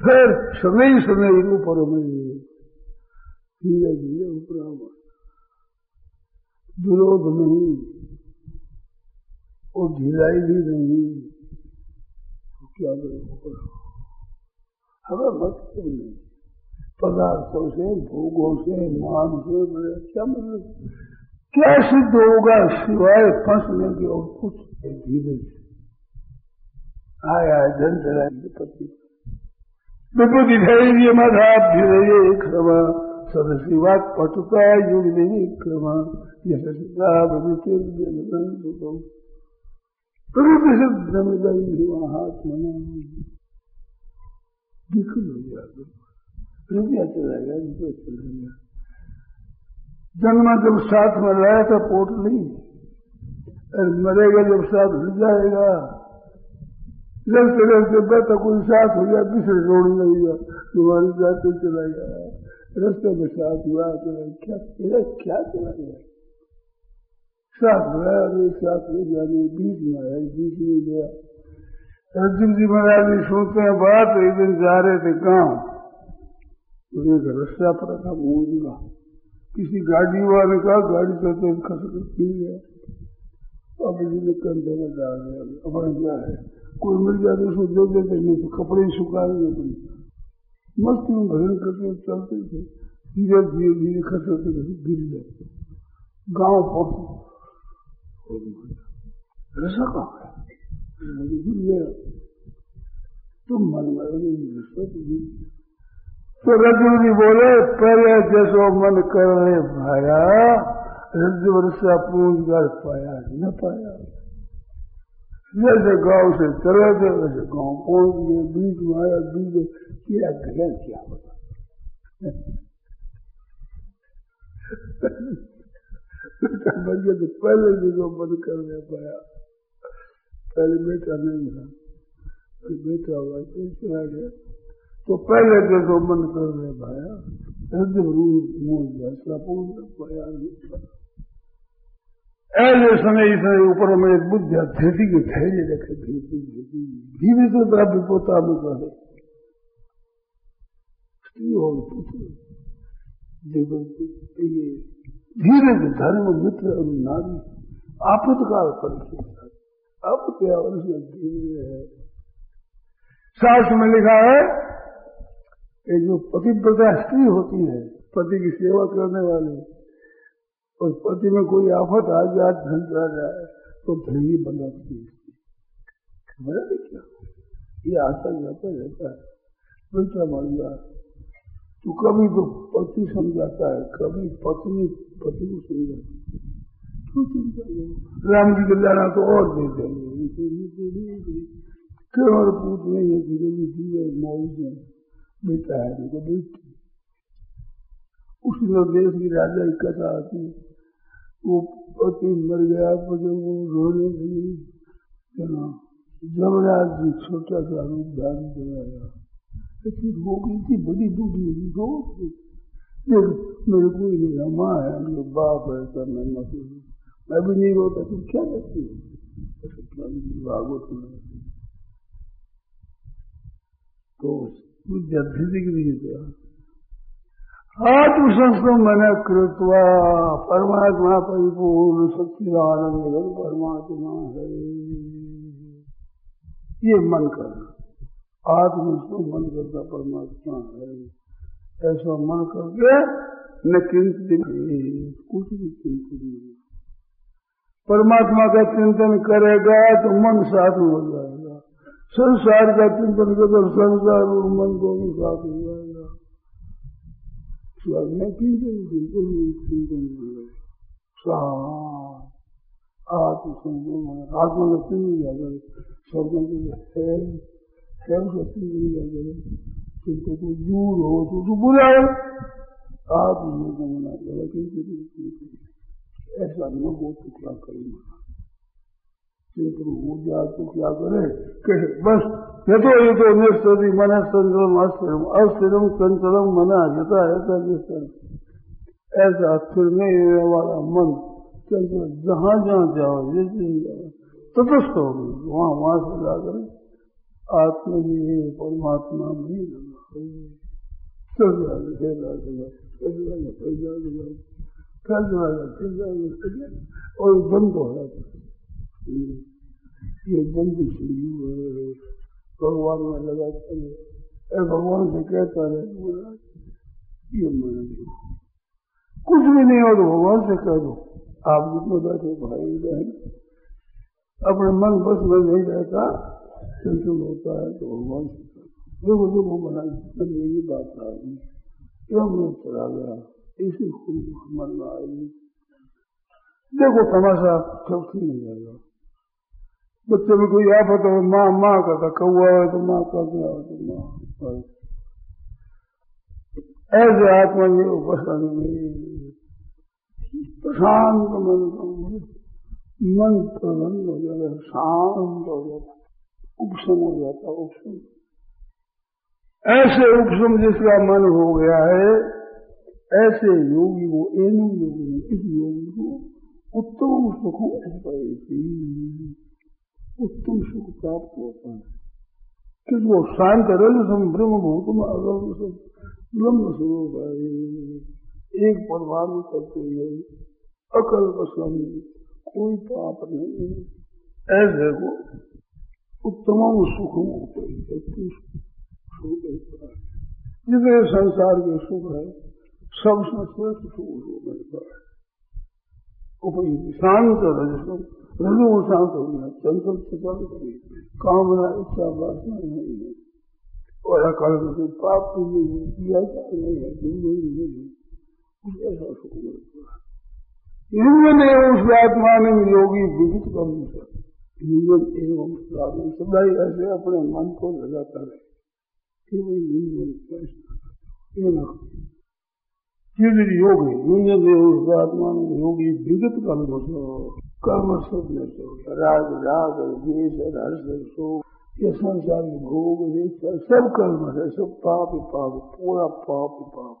फिर समय समय ऊपर धीरे धीरे ऊपर विरोध नहीं, और ढिलाई भी नहीं। तो क्या करें? हमें मतलब नहीं? पदार्थों से, भोगों से, मान से मिले क्या मतलब? क्या सिद्ध होगा सिवाय फंसने के और कुछ धीरे आया जन चलाएँगे पति। विभूति धैर्य मधाभ्युदय क्षमा सदशिवात पटुता युग नहीं क्षमा यशा भविष्य प्रभु सिद्ध मिलन महात्मना विफल हो गया चलाएगा जन्म जब साथ में लाया था पोटली और मरेगा जब साथ मिल जाएगा। चलते चलते बैठा कोई साथ हो गया, दूसरे रोड में गया, तुम्हारे जाते चला गया। रस्ते में साथ हुआ चला क्या तेरा क्या चला गया? साथ हुआ, अरे साथ ले जाने बीच में आया बीच में गया। अर्जुन जी महाराज जी सुनते हैं बात एक दिन जा रहे थे गाँव। तो एक रस्ता पर था मूंग का किसी गाड़ी वाले का, गाड़ी चलते खस पी गया। अब जी ने कंधे में डाल दिया अपना क्या है? कोई मिल जाते उसको दे देते नहीं तो कपड़े ही सुखा देते मस्ती में भजन करते चलते थे धीरे धीरे धीरे खसरते खसते गिर जाते गाँव पहुँचे रसा कहा है? गिर गया। तुम मन में तो रजू जी बोले पहले जैसो मन कर रहे भाया रज वर्षा पूंज कर पाया, न पाया। जैसे गाँव से चले थे वैसे गाँव पहुँच गए बीच में आया क्या गया क्या बता बन गया तो पहले जो बंद कर पाया पहले बेटा नहीं था तो बेटा हुआ तो चला गया तो पहले जैसो मन कर रहे भाया हृदय रूप मुँह जैसा पहुँच पाया ऐसे समय इसने ऊपर में एक बुद्ध धृति के धैर्य रखे धृति धृति धीरे से द्रव्य पोता में कहे। धीरे से धर्म, मित्र और नारी आपतकाल परिचय अब क्या उसमें धीरे है? शास्त्र में लिखा है कि जो पतिव्रता स्त्री होती है, पति की सेवा करने वाली और पति में कोई आफत आ जाए, धन आ जाए तो बनाती है। खबर है क्या? ये आशा जाता रहता है। बेटा मर गया तो कभी तो पति समझाता है, कभी पत्नी, पति को समझाती चिंता राम जी को जाना तो और दे देंगे। पूछ नहीं है? मौज में बेटा है तो बेटी उसी देश की राजा की कथा आती है। वो पति मर गया मुझे वो रोने लगी। जमराज जी छोटा सा रूप धारण कराया। फिर हो गई थी, बड़ी बूढ़ी रो देख मेरे कोई नहीं माँ है, मेरे बाप है सब मैं मत मैं भी नहीं रोता, तुम क्या करती हो? भागवत में तो जब भी नहीं था आत्मसंस्थ मन कृत्वा परमात्मा परिपूर्ण सच्चिदानंद परमात्मा है। ये मन करना। आत्मसंस्थ मन करता परमात्मा है। ऐसा मन करके न चिंतित कुछ भी चिंतित नहीं। परमात्मा का चिंतन करेगा तो मन साथ हो जाएगा। संसार का चिंतन करेगा संसार और मन दोनों साथ हो। जाएगा स्वर्ग में चिंतन बिल्कुल चिंतन आत्मसंयम आत्मा का चिंतन अगर स्वर्ग में है है उसका चिंतन अगर चिंतन दूर हो तो तो बुरा है मना करेगा चिंतन ऐसा न हो तो क्या करेगा हो जाए तो क्या करे? कहे, बस यथो यथो निस्तति मन संचलम अस्थिरम अस्थिरम संचलम मना यथा यथा निस्तर ऐसा स्थिर नहीं वाला मन। चंचल, जहाँ जहाँ जाओ जिस दिन जाओ। तटस्थ हो गई, वहाँ वहाँ से जाकर आत्मा में परमात्मा में फिर जाएगा फिर जाएगा और बंद हो जाता ये जल्दी शुरू भगवान में लगाते हैं भगवान से कहता रहे बोला ये मन कुछ भी नहीं हो तो भगवान से कह दो। आप जितने बैठे भाई बहन, अपने मन बस में नहीं रहता, चंचल होता है तो भगवान से कह दो। देखो देखो बना जब यही बात आ गई। एवं में चला गया इसी खूब मन में आएगी देखो, तमाशा ठीक नहीं जाएगा। बच्चे में कोई आफत हो माँ माँ कहता कौआ है तो माँ कर दिया तो माँ ऐसे आत्मा ये उपस्थित नहीं प्रशांत मन मन प्रबंध हो जाएगा शांत हो जाता उपशम हो जाता उपशम। ऐसे उपशम जिसका मन हो गया है, ऐसे योगी को एनु योगी, इस योगी को उत्तम सुख उत्तम सुख प्राप्त होता है क्योंकि वो शांत रल सम ब्रह्म भूत में सब ब्रह्म स्वरूप है। एक परमाणु करते हुए अकल पसम कोई पाप नहीं। ऐसे को उत्तम सुख जितने संसार के सुख है, सबसे श्रेष्ठ सुख हो। उपयोगी शांत रजसम रजु शांत हो गया चंचल चंचल कामना इच्छा वासना नहीं है और अकाल पाप भी नहीं है किया नहीं है दुर्गुण नहीं है ऐसा है इनमें उस आत्मा में योगी विदित सकते जीवन एवं सदा ही ऐसे अपने मन को लगाता रहे केवल योग है यूनियन उस आत्मा में योगी विगत कर्म सो कर्म सब में सो राग राग हर्ष शोक, ये संसार भोग इच्छा सब कर्म है, सब पाप ही पाप, पूरा पाप ही पाप।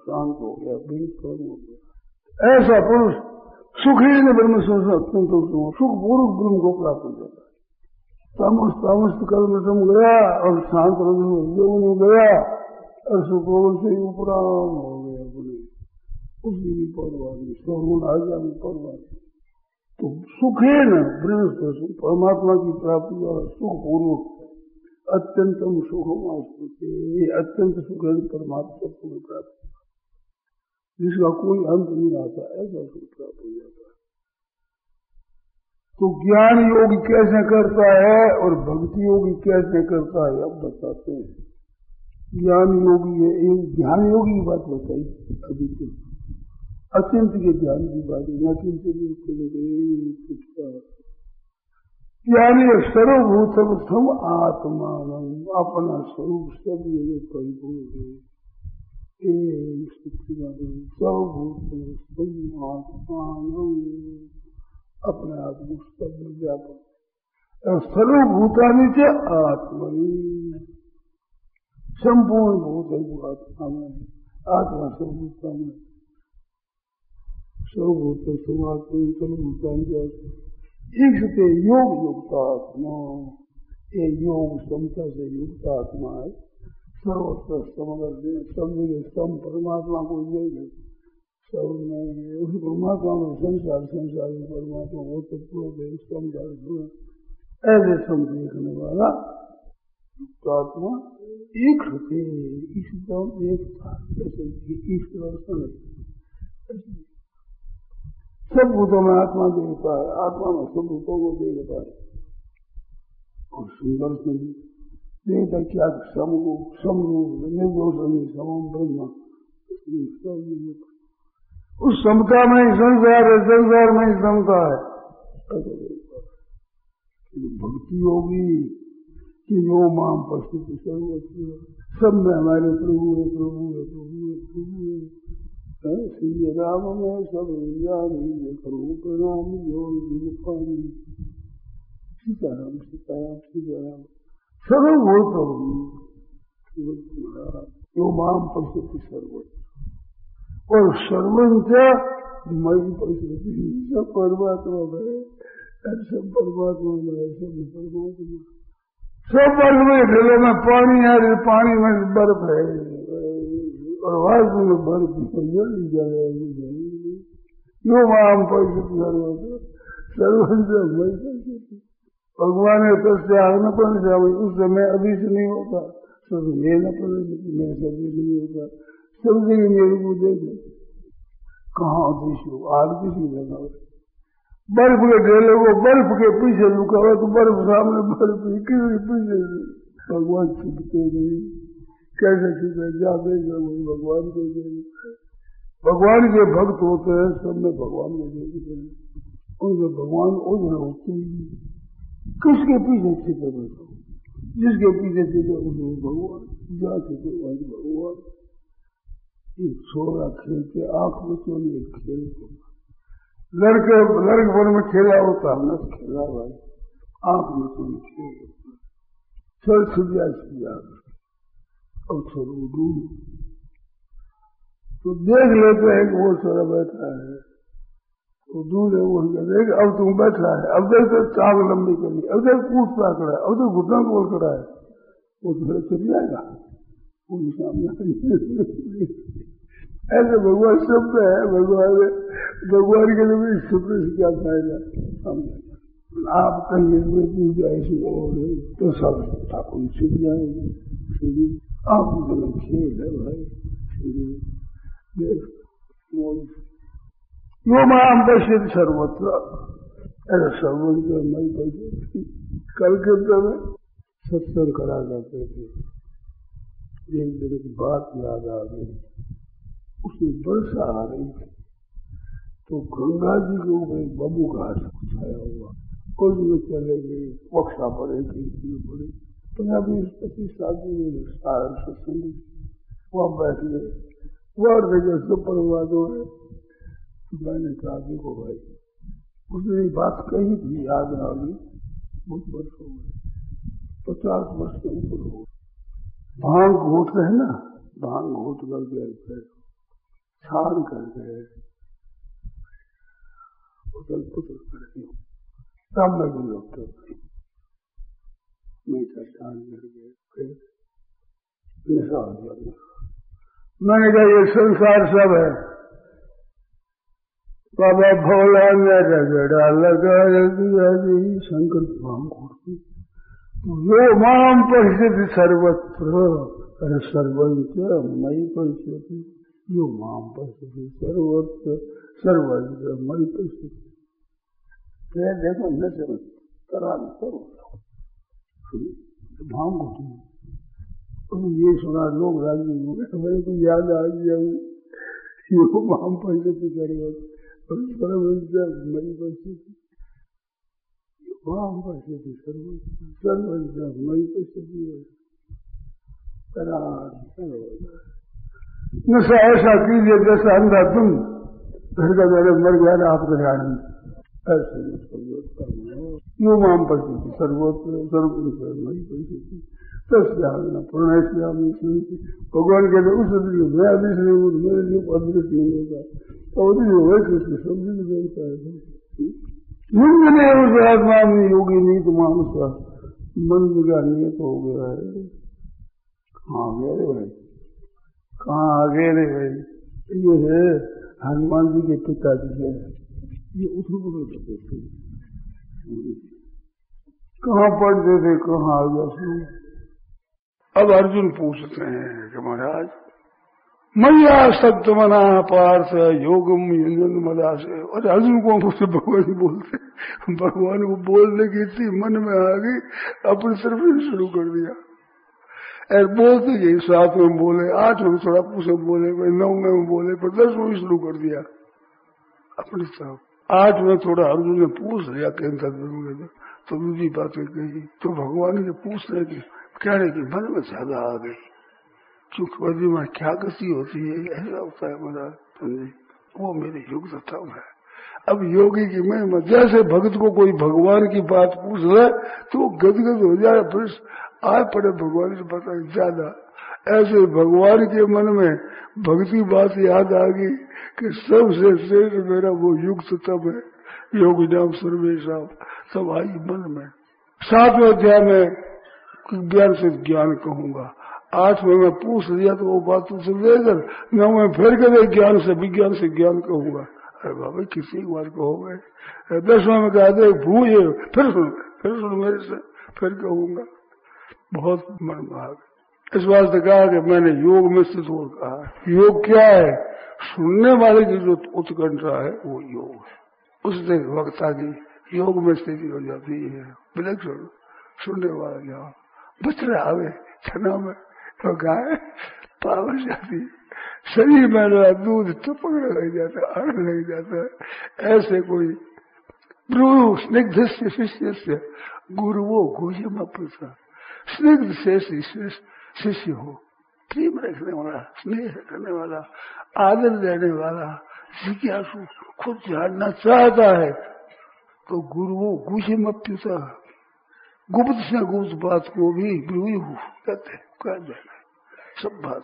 शांत हो गया विगत हो गया। ऐसा पुरुष सुखी न ब्रह्म सोच अत्यंत सुख पूर्व ब्रह्म को प्राप्त हो जाता है। तामस तामस कर्म तुम गया और शांत योग में गया, और सुखोगन से उपराम हो तो सुख है न ब्रह्म परमात्मा की प्राप्ति और सुख पूर्वक अत्यंतम सुखम आस्ते अत्यंत सुख है परमात्मा को प्राप्त। जिसका कोई अंत नहीं आता, ऐसा सुख प्राप्त हो जाता है। तो ज्ञान योग कैसे करता है और भक्ति योगी कैसे करता है, अब बताते हैं। ज्ञान योगी है, एक ज्ञान योगी बात बताई, अभी तो। अत्यंत के ज्ञान की बात किंतु ज्ञानी सर्वभूत सम आत्मा अपना स्वरूप सब जगह परिपूर्ण है सर्वभूत सम आत्मा अपने आप को सब व्यापक सर्वभूतानी से आत्मनि, संपूर्ण भूत है वो आत्मा में आत्मा सर्वभूता में सर्वभूत योग युक्त आत्मा ये योग समता से युक्त आत्मा है सर्वत्र समग्र सब जगह सम परमात्मा को है। सब में उस परमात्मा में संसार संसार परमात्मा वो तो पूर्ण संसार ऐसे सम देखने वाला आत्मा एक होते एकदम एक था ईश्वर समय सब भूतों में आत्मा देखता है, आत्मा में सब भूतों को देखता है। और सुंदर से देखता क्या सम को समम ब्रह्म। उस समता में ही संसार है, संसार में ही समता है। भक्ति होगी, कि यो माम पशु सर्वस्व सब में हमारे प्रभु है प्रभु है प्रभु है प्रभु है। श्री राम में सब जानी करो प्रणाम सीताराम सीताराम सीताराम सर्वभूत यो माम पशु सर्वस्व और सर्वंत मई प्रकृति सब परमात्मा में सब परमात्मा में सब परमात्मा सब बर्फ़ में ढेलों में पानी है पानी में बर्फ़ है और वास्तव में बर्फ़ जल्दी जाएगी यो माम पैसे सर्वंत भगवान ने तस्या न पढ़ जाए उस समय अभी से नहीं होता। सब ये न पढ़े मैं सभी नहीं होता। सब जगह मेरे को दे दे। कहाँ अदृश्य हो? आग किसी लगा बर्फ़ के ढेले को बर्फ़ के पीछे लुका हुआ तो बर्फ़ सामने बर्फ़ किसी पीछे भगवान छिपते नहीं। कैसे छिपे जाते भगवान को भगवान के भक्त होते हैं, सब में भगवान को हैं। उनसे भगवान ओझल होती किसके पीछे छिपे बैठो जिसके पीछे छिपे उसमें भगवान। जा छिपे वही भगवान। एक छोरा खेलते, आँख में चोरी खेल को लड़के लड़कपन में खेला होता हमने खेला भाई। आँख में कोई खेल चल छुड़िया छुड़िया अब छोड़ो दूर तो देख लेते हैं कि वो छोरा बैठा है। तो दूर है वो देख, अब तुम बैठा है। अब देख तो चांग लंबी करी। अब देख पूछता खड़ा है। अब तो घुटना बोल खड़ा है। वो थोड़ा चल जाएगा ऐसे भगवान शब्द है। भगवान भगवान के लिए शब्द से क्या फ़ायदा? आप कहीं ऐसी और तो सब ठाकुर छिप जाएँगे आप खेल है भाई। यो माम पश्चित सर्वत्र। ऐसा सर्वत्र मई पैसे कल के में सत्संग करा करते थे। एक दिन की बात याद आ गई। उसमें वर्षा आ रही थी। तो गंगा जी के ऊपर बबू घास छाया हुआ। उसमें चले गए वक्षा पड़े कीर्ति पड़े। में सार सत्संग बैठ गए है तो मैंने भाई, उसने बात कही थी याद गई, बहुत वर्ष हो गए, पचास वर्ष के ऊपर हो भाँग घोट रहे ना, भाँग घोट कर गए छान कर गए। पुथल कर तब मैं भी लोग तो मैं छान गए फिर नशा हो मैंने कहा ये संसार सब है बाबा भोला ने रगड़ा लगा दिया शंकर माम यो माम परिस्थिति सर्वत्र सर्वंच मई परिस्थिति यो माम पश्यति सर्वत्र सर्वत्र मई पश्यति देखो न समझ करान करो भाव को ये सुना लोग राज़ी हो गए मेरे को याद आ गया यो माम पश्यति सर्वत्र सर्वत्र मई पश्यति करान सर्वत्र ऐसा कीजिए जैसा अंधा तुम, घर का मेरे मर गया आपको ध्यान ऐसे यो माम सर्वोत्तर वही परिस्थिति तस्याम प्रणयश्याम भगवान कहते उस दिन मैं अदृश्य नहीं हूँ मेरे लिए अदृश्य नहीं होगा तो अदृश्य वैसे उसके सब दिन बनता है उस आत्मा में योगी नहीं तो मानुष का मन का नियत हो गया है। कहा आ गया भाई? कहाँ आगे रे भाई? ये है हनुमान जी के पिताजी है। ये उठ करते थे कहाँ पढ़ते थे कहाँ आ गया अब अर्जुन पूछते हैं कि महाराज, मैया सत्य मना पार्थ योगम युजन मदा से और अर्जुन को मुझसे भगवान बोलते भगवान को बोलने की इतनी मन में आ गई, अपने सिर्फ़ शुरू कर दिया। और बोलते गए सात में बोले आठ में थोड़ा पूछे बोले फिर नौ में बोले फिर दस में शुरू कर दिया। अपने साहब आठ में थोड़ा अर्जुन ने पूछ लिया केंद्र तो दूसरी बातें कही तो भगवान ने पूछ कि, कह रहे कि, मन में ज़्यादा आ गई क्योंकि वर्दी में क्या गति होती है ऐसा होता है मेरा समझे वो मेरे युग तथा है। अब योगी की मैं जैसे भक्त को कोई भगवान की बात पूछ रहा तो वो गदगद हो जाए, फिर आए पड़े भगवान से पता ज़्यादा। ऐसे भगवान के मन में भक्ति बात याद आ गई कि सबसे श्रेष्ठ मेरा वो युग तब है। योग नाम सर्वेशा सब आई मन में। सातवें अध्याय में ज्ञान से ज्ञान कहूँगा। आठ में पूछ लिया तो वो बात तुझसे लेकर नौ में फिर कदे ज्ञान से, विज्ञान से ज्ञान कहूँगा। अरे बाबा, किसी बार कहो गए दसवें में कहा दे भूए फिर सुन फिर सुन मेरे से, फिर कहूँगा। बहुत मन भाग इस बात से कहा कि मैंने योग में स्थित हो कहा, योग क्या है? सुनने वाले की जो उत्कंठा है, वो योग है। उससे वक्ता की योग में स्थिति हो जाती है। विलक्षण सुनने वाला जाओ। बच रहा आवे छना में। तो गाय पावर जाती। शरीर में दूध टपक लग जाता है अड़ लग जाता। है ऐसे कोई ब्रू स्निग्ध से शिष्य से गुरु वो घोषमा पूछा, स्निग्ध से शिष्य हो? प्रेम रखने वाला? स्नेह रखने वाला? आदर देने वाला? जिज्ञासु खुद जानना चाहता है तो गुरु गुजे पूछा गुप्त से गुप्त बात को भी कहते कह देना सब बात।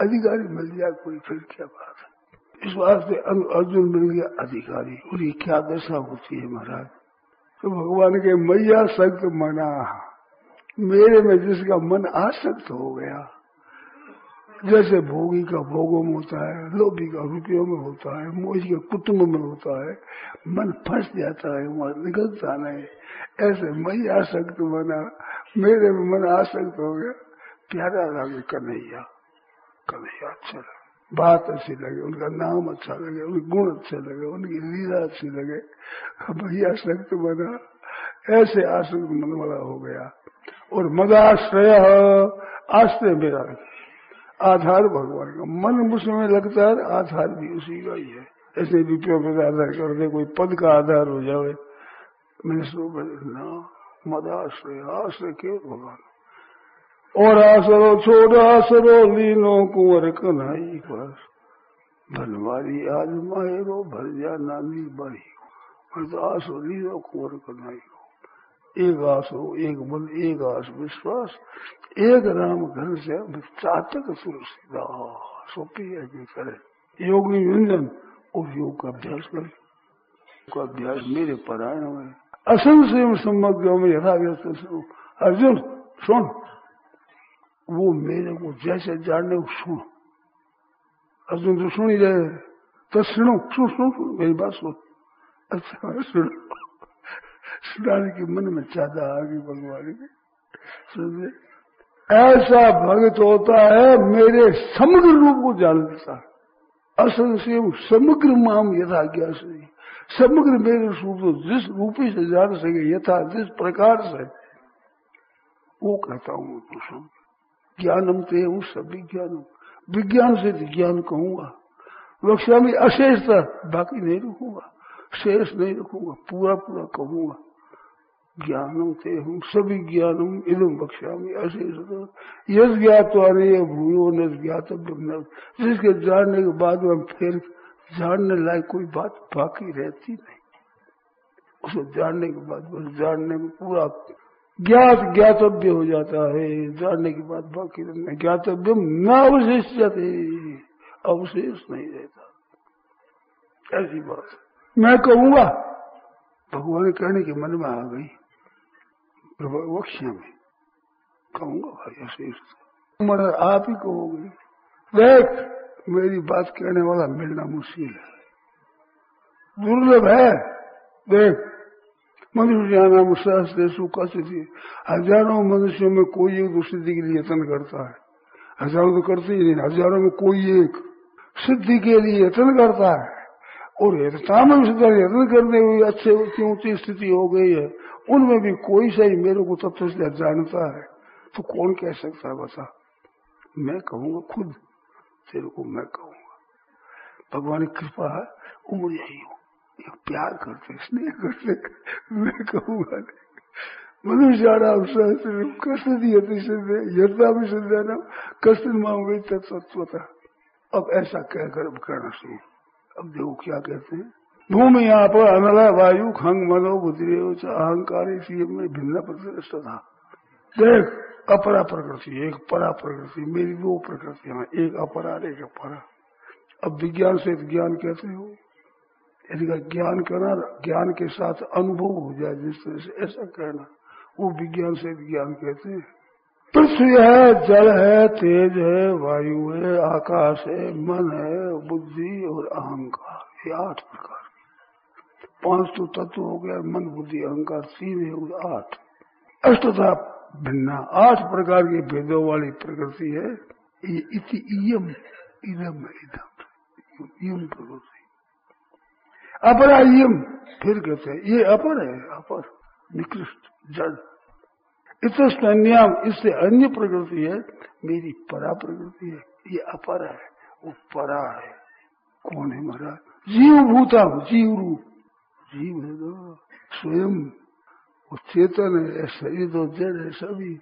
अधिकारी मिल गया, कोई फिर क्या बात है? इस वास्ते अर्जुन मिल गया, अधिकारी। उनकी क्या दशा होती है महाराज? तो भगवान के मैया सख्त मना। मेरे में जिसका मन आसक्त हो गया जैसे भोगी का भोगों में होता है, लोभी का रुपयों में होता है मोही का कुटुंब में होता है, मन फंस जाता है, वहाँ निकलता नहीं। ऐसे मई आसक्त बना, मेरे में मन आसक्त हो गया। प्यारा लगे कन्हैया कन्हैया अच्छा लगे। बात अच्छी लगे, उनका नाम अच्छा लगे, उनके गुण अच्छे लगे, उनकी लीला अच्छी लगे। भैया सख्त बना, ऐसे आसक्त मन वाला हो गया। और मदाश्रय, आश्रय मेरा आधार भगवान का। मन मुझमें लगता है, आधार भी उसी का ही है। ऐसे रुपयों पर आधार कर दे कोई पद का आधार हो जाए मैंने सुना मदाश्रय आश्रय क्यों भगवान? और आसरो, छोड़ आसरो, लीनो कुंवर कन्हई पर। भनवारी आज माहेरो भर जा नानी बाई और तो आसो लीनो कुंवर कन्हई एक आसो, एक बल एक आस विश्वास, एक राम घर से चातक सुरक्षित है करे। योगी व्यंजन और योग का अभ्यास करे। योग का अभ्यास मेरे परायण में असंशय समग्र में यथाव्यस्त अर्जुन, सुन। वो मेरे को जैसे जानने को सुन। अर्जुन तो सुन ही रहे तो सुनो, सुन सुन सुन। मेरी बात सुन। अच्छा सुनो। सुनाने की मन में चाहता आ गई भगवान की सुनिए ऐसा भगत होता है, मेरे समग्र रूप को जान लेता असंशय समग्र माम यथा ज्ञास समग्र मेरे रूप को जिस रूपी से जान सके, यथा जिस प्रकार से। वो कहता हूँ तो ज्ञानम ते हूँ सब विज्ञानम विज्ञान से ज्ञान कहूँगा। वक्षा में अशेष था बाकी नहीं रखूँगा। शेष नहीं रखूँगा। पूरा पूरा कहूँगा। ज्ञानम ते हम सभी ज्ञानम बक्षा में अशेष यश ज्ञात नहीं भूयो न ज्ञात जिसके जानने के बाद में फिर जानने लायक कोई बात बाकी रहती नहीं। उसको जानने के बाद बस जानने में पूरा ज्ञात, ज्ञातव्य हो जाता है। जानने के बाद बाकी रहना ज्ञातव्य न अवशेष जाते अवशेष नहीं रहता। ऐसी बात। मैं कहूँगा, भगवान कहने के मन में आ गई। वक्ष्य में। कहूँगा भाई अशेष मगर आप ही कहोगे। देख मेरी बात कहने वाला मिलना मुश्किल है। दुर्लभ है। देख मनुष्य नाम सहस्त्र कष्ट हज़ारों मनुष्यों में कोई एक सिद्धि के लिए यत्न करता है। हज़ारों तो करते ही नहीं हज़ारों में कोई एक सिद्धि के लिए यत्न करता है। और यत्न करने हुई, अच्छे ऊँची ऊँची स्थिति हो गई है। उनमें भी कोई सही मेरे को तत्व से जानता है। तो कौन कह सकता है बता मैं कहूँगा खुद। तेरे को मैं कहूँगा। भगवान की कृपा है उम्र यही हो प्यार करते स्नेह करते मैं कहूँगा मनुष्य सहस्र कष्ट दिए सिद्ध यथा भी सिद्ध ना कष्ट मांगे तत्वता अब ऐसा कहकर अब कहना शुरू अब देखो क्या कहते हैं। भूमि यहाँ पर अनला, वायु, खंग, मनो बुद्रि अहंकार में भिन्न प्रतिष्ठा था। देख अपरा प्रकृति, एक परा प्रकृति, मेरी दो प्रकृति है, एक अपरा एक अपरा अब विज्ञान से ज्ञान कहते हो? यदि ज्ञान करना, ज्ञान के साथ अनुभव हो जाए, जिस तरह से ऐसा कहना, वो विज्ञान से ज्ञान कहते हैं। पृथ्वी है, जल है, तेज है, वायु है, आकाश है, मन है, बुद्धि और अहंकार। ये आठ प्रकार पाँच तो तत्व हो गया, मन, बुद्धि, अहंकार, तीन है आठ। अष्टता भिन्ना आठ प्रकार के भेदों वाली प्रकृति है। ये इति इयम, इदम इदम, इयम प्रकृति। अपरा यम फिर कहते हैं, ये अपर है, अपर, निकृष्ट, जड़। इस अन्याम इससे अन्य प्रकृति है, मेरी परा प्रकृति है, ये अपर है, वो परा है। कौन है महाराज जीव भूता जीव रूप। जीव है तो स्वयं, वो चेतन है शरीर तो जड़ है सभी।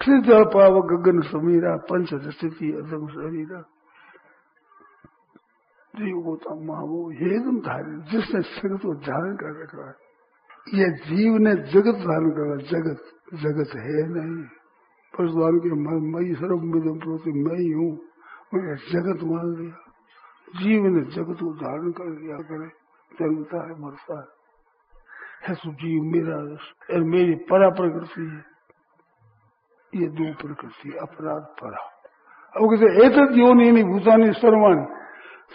फिर जल पाव गगन समीरा, पंच स्थिति अदम शरीरा। जीव होता वो हेदम धारण जिसने जगत को धारण कर रखा है। ये जीव ने जगत धारण करा, जगत जगत है नहीं। परशुराम के मन मई सर्व मिदम प्रति मैं ही हूँ। मैंने जगत मान लिया। जीव ने जगत को धारण कर लिया, करे जन्मता है, मरता है। है तो जीव मेरा और मेरी परा प्रकृति है। ये दो प्रकृति, अपराध, परा। अब कहते एक योनि भूतानी सर्वाणी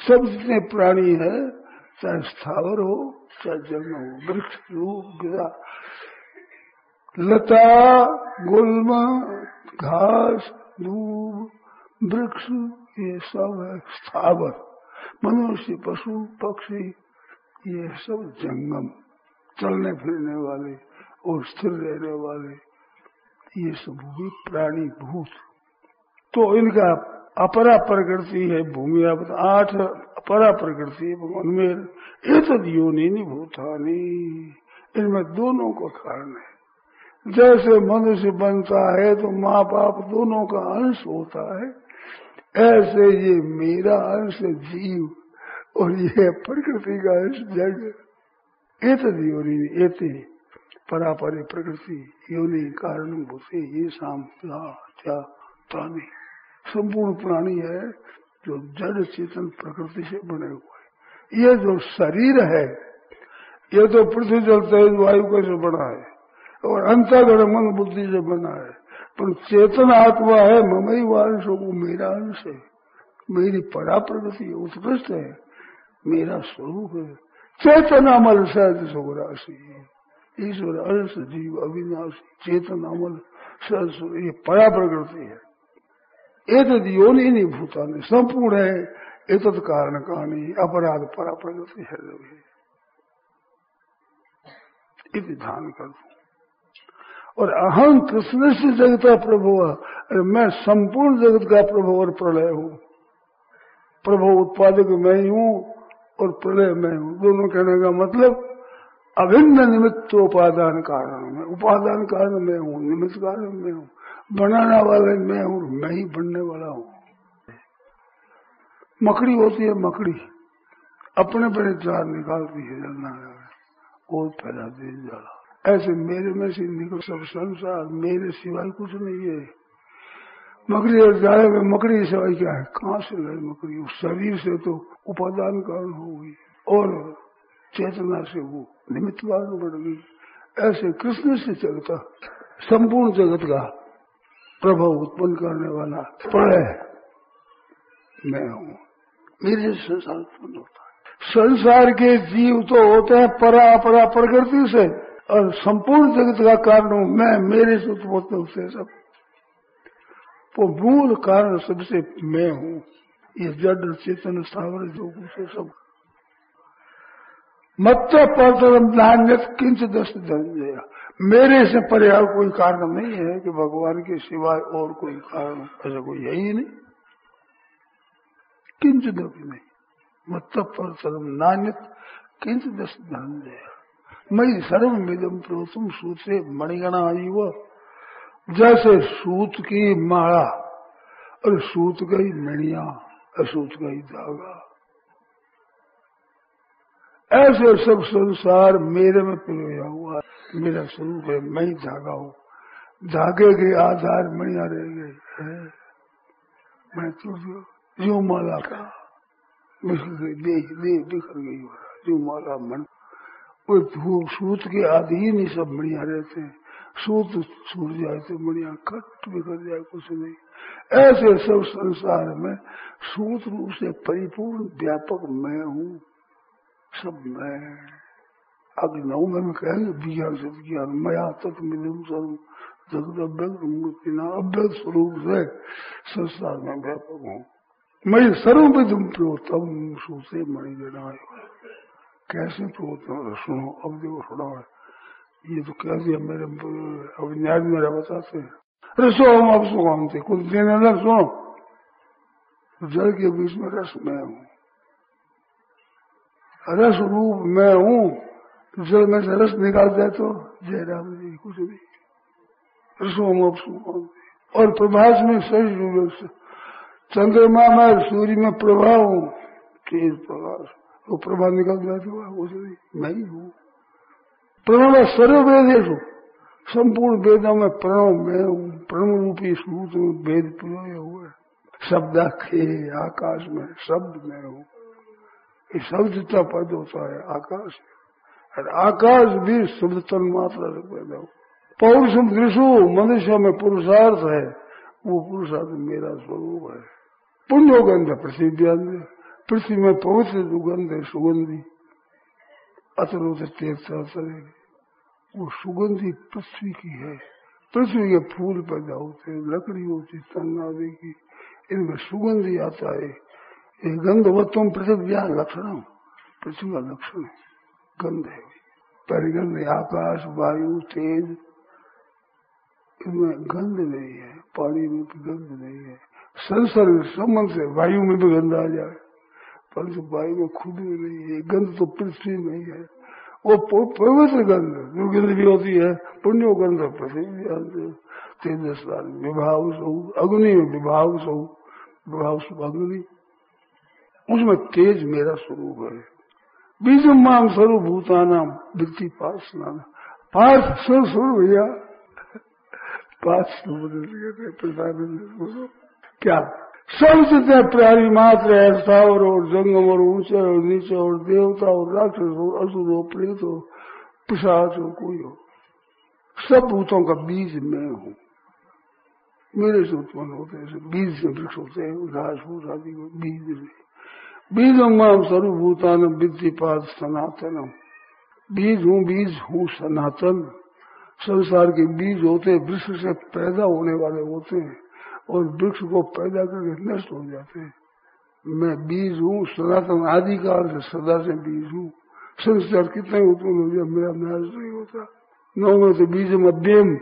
सब जितने प्राणी है चाहे स्थावर हो चाहे जन्म हो वृक्ष रूप गिरा लता, गुल्म, घास दूब वृक्ष, ये सब है स्थावर। मनुष्य, पशु, पक्षी, ये सब जंगम। चलने फिरने वाले और स्थिर रहने वाले, ये सब भी प्राणी भूत। तो इनका अपरा प्रकृति है भूमि। आठ अपरा प्रकृति भगवान उनमें एक योनि भूतानी इनमें दोनों का कारण है। जैसे मनुष्य बनता है तो माँ बाप दोनों का अंश होता है। ऐसे ये मेरा अंश जीव। और ये प्रकृति का अंश जग। एत योनि एते परापरे प्रकृति। योनि कारण भूते ये शाम संपूर्ण प्राणी है। जो जड़ चेतन प्रकृति से बने हुए ये जो शरीर है, ये तो पृथ्वी जल तेज वायु कैसे बना है, और अंतगढ़ मन बुद्धि से बना है, पर चेतन आत्मा है, ममई वांश, वो मेरा अंश है। मेरी परा प्रकृति उत्कृष्ट है, मेरा स्वरूप है। चेतन अमल सहज सुराशि ईश्वर अंश, जीव अविनाश, चेतन अमल सहज ये परा प्रकृति है। एतद योनि भूतानि संपूर्ण है एतद कारण कहानी अपराध पर प्रगति है ध्यान कर। और अहम कृष्ण से जगता प्रभु, अरे मैं संपूर्ण जगत का प्रभु और प्रलय हूँ। प्रभु उत्पादक मैं ही हूँ और प्रलय मैं हूँ। दोनों कहने का मतलब अभिन्न निमित्त उपादान कारण में, उपादान कारण में हूँ, निमित्त कारण में हूँ। बनाने वाले मैं हूँ, मैं ही बनने वाला हूँ। मकड़ी होती है मकड़ी, अपने बड़े जार निकालती है जलना वो फैलाती है जाला। ऐसे मेरे में से निकल सब संसार, मेरे सिवाय कुछ नहीं है। मकड़ी और जाए में मकड़ी सिवाय क्या है? कहाँ से लाए मकड़ी? उस शरीर से तो उपादान कारण हो गई। और चेतना से वो निमित्त बढ़ गई। ऐसे कृष्ण से चलता, संपूर्ण जगत का प्रभाव उत्पन्न करने वाला प्रलय मैं हूँ। मेरे संसार उत्पन्न होता है। संसार के जीव तो होते हैं परा अपरा प्रकृति से। और संपूर्ण जगत का कारण हूँ मैं, मेरे से उत्पन्न होते सब। वो मूल कारण सबसे मैं हूँ। ये जड़, चेतन, स्थावर, जो कुछ सब। मत परतरम नान्य किंच दस्त धन मेरे से पर्याय कोई कारण नहीं है कि भगवान के सिवाय और कोई कारण, ऐसा कोई है ही नहीं। किंच भी नहीं। पर सर्व नान्य किंच दस धनंजय मई सर्व मिदम प्रोतम सूत से मणिगणा वो जैसे सूत की माला और सूत गई मणिया असूत गई धागा। ऐसे सब संसार मेरे में पिरोया हुआ मेरा स्वरूप है, मैं ही धागा हूँ। धागे के आधार मणिया रह है। मैं तो जो माला का देख दे बिखर गई जो माला मन, वो सूत के अधीन ही सब मणिया रहते हैं। सूत छूट जाए तो मणिया कट बिखर जाए, कुछ नहीं। ऐसे सब संसार में सूत रूप से परिपूर्ण, व्यापक मैं हूँ। सब मैं अग्नि नौ में विज्ञान से विज्ञान मया तक स्वरूप जगत अव्यक्त मूर्ति ना अव्यक्त स्वरूप से संसार में व्यापक हूँ। मैं सर्वविधम प्रोतम सूसे मणि देना कैसे प्रोतम सुनो, अब देखो, सुना है। ये तो कह दिया मेरे, अब न्याय मेरा बताते हैं रसो हम अब थे कुछ देने लग, सुनो। जल के बीच में रस मैं हूँ। रस रूप मैं हूँ जल में से रस निकाल जाए तो जय राम जी, कुछ नहीं रसो और प्रभास में से चंद्रमा में सूर्य में प्रभाव हूँ, तेज प्रकाश वो प्रभाव निकल जाए तो कुछ नहीं मैं ही हूँ। प्रणव सर्व वेदेशु संपूर्ण वेदों में प्रणव में प्रणव रूपी सूत्र वेद प्रयोग हुए। शब्द खे आकाश में शब्द में हूँ। ये शब्द जितना पद होता है, आकाश। और आकाश भी शब्द तन मात्रा से पैदा हो। पौरुष दृशु मनुष्य में पुरुषार्थ है, वो पुरुषार्थ मेरा स्वरूप है। पुण्य गंध पृथ्वी पृथ्वी में पवित्र सुगंध है, सुगंधी। अतरोत तीर्थ वो सुगंधी पृथ्वी की है। पृथ्वी के फूल पैदा होते लकड़ी होती तन आदि की। इनमें सुगंधी आता है। ये गंधवत्तम पृथ्वी लक्षण पृथ्वी का लक्षण है गंध है। परिगंध, आकाश, वायु, तेज, इनमें गंध नहीं है, पानी में भी गंध नहीं है। संसर्ग संबंध से वायु में भी गंध आ जाए, परंतु वायु में खुद भी नहीं है, गंध तो पृथ्वी में ही है। वो पवित्र गंध, जो गंध भी होती है, पुण्य गंध पृथ्वी तेजस विभाव सौ, अग्नि विभाव सौ विभाव सौ अग्नि। उसमें तेज मेरा स्वरूप है। बीज माम स्वरूप भूताना वृत्ति पास नाना पार्थ स्वरूप भैया पार्थ क्या? सब जितने प्यारी मात्र है स्थावर और जंगम और ऊँचे और नीचे और देवता और राक्षस और असुर हो प्रेत हो पिशाच हो कोई हो सब भूतों का बीज मैं हूँ। मेरे से उत्पन्न होते हैं बीज से वृक्ष होते हैं, घास फूस आदि बीज में बीज माम सर्वभूतान विद्यपात सनातन बीज हूँ बीज हूँ सनातन। संसार के बीज होते, वृक्ष से पैदा होने वाले होते हैं और वृक्ष को पैदा करके नष्ट हो जाते हैं। मैं बीज हूँ, सनातन आदिकाल से सदा से बीज हूँ। संस्कार कितने उत्पन्न हो गया मेरा नाश नहीं होता। नौ में तो बीज मध्यम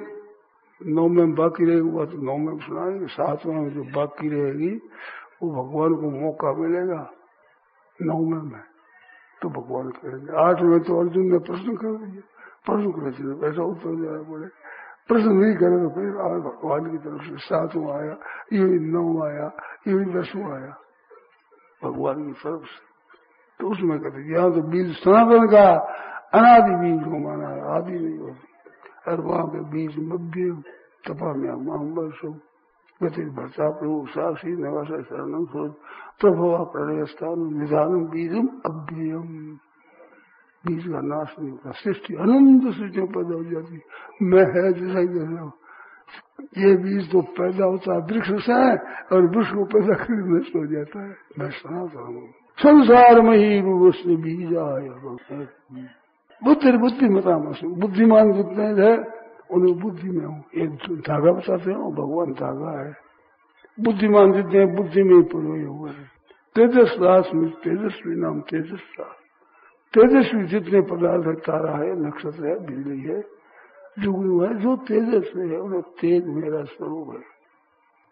नौ में बाकी रहेगा तो नौ में सुनाएँगे, सातवा में जो बाकी रहेगी, वो भगवान को मौका मिलेगा। नौ में। तो भगवान कहेंगे आठ में तो अर्जुन ने प्रश्न कर दिया। प्रश्न कर ऐसा उत्तर देना पड़ेगा प्रश्न नहीं करे तो फिर आज भगवान की तरफ़ से सातों आया ये नौ आया ये दसवा आया। भगवान की तरफ़ से। तो उसमें कहते, यहाँ तो बीज सनातन का अनादि बीज को माना आदि नहीं होती। और वहाँ पे बीज मध्य, तपा में वर्षो गति भर्ता प्रभु साक्षी नवास शरण प्रभवा प्रणय स्थान निधान बीजम अव्ययम। बीज का नाश नहीं होता, सृष्टि अनंत सृष्टि पैदा हो जाती मैं है जैसा ही ये बीज तो पैदा होता है, वृक्ष से और वृक्ष को पैदा कर नष्ट हो जाता है। मैं सनातन हूँ। संसार में ही से बीज आया। बुद्धि बुद्धि मता बुद्धिमान जितने है उन्हें बुद्धि में हूँ एक धागा बताते हो भगवान धागा है बुद्धिमान जितने बुद्धि में ही हुए हैं तेजस दास में तेजस्वी नाम तेजस दास तेजस्वी जितने पदार्थ है तारा है नक्षत्र है बिजली है जुगनू है जो तेजस्वी है उन्हें तेज मेरा स्वरूप है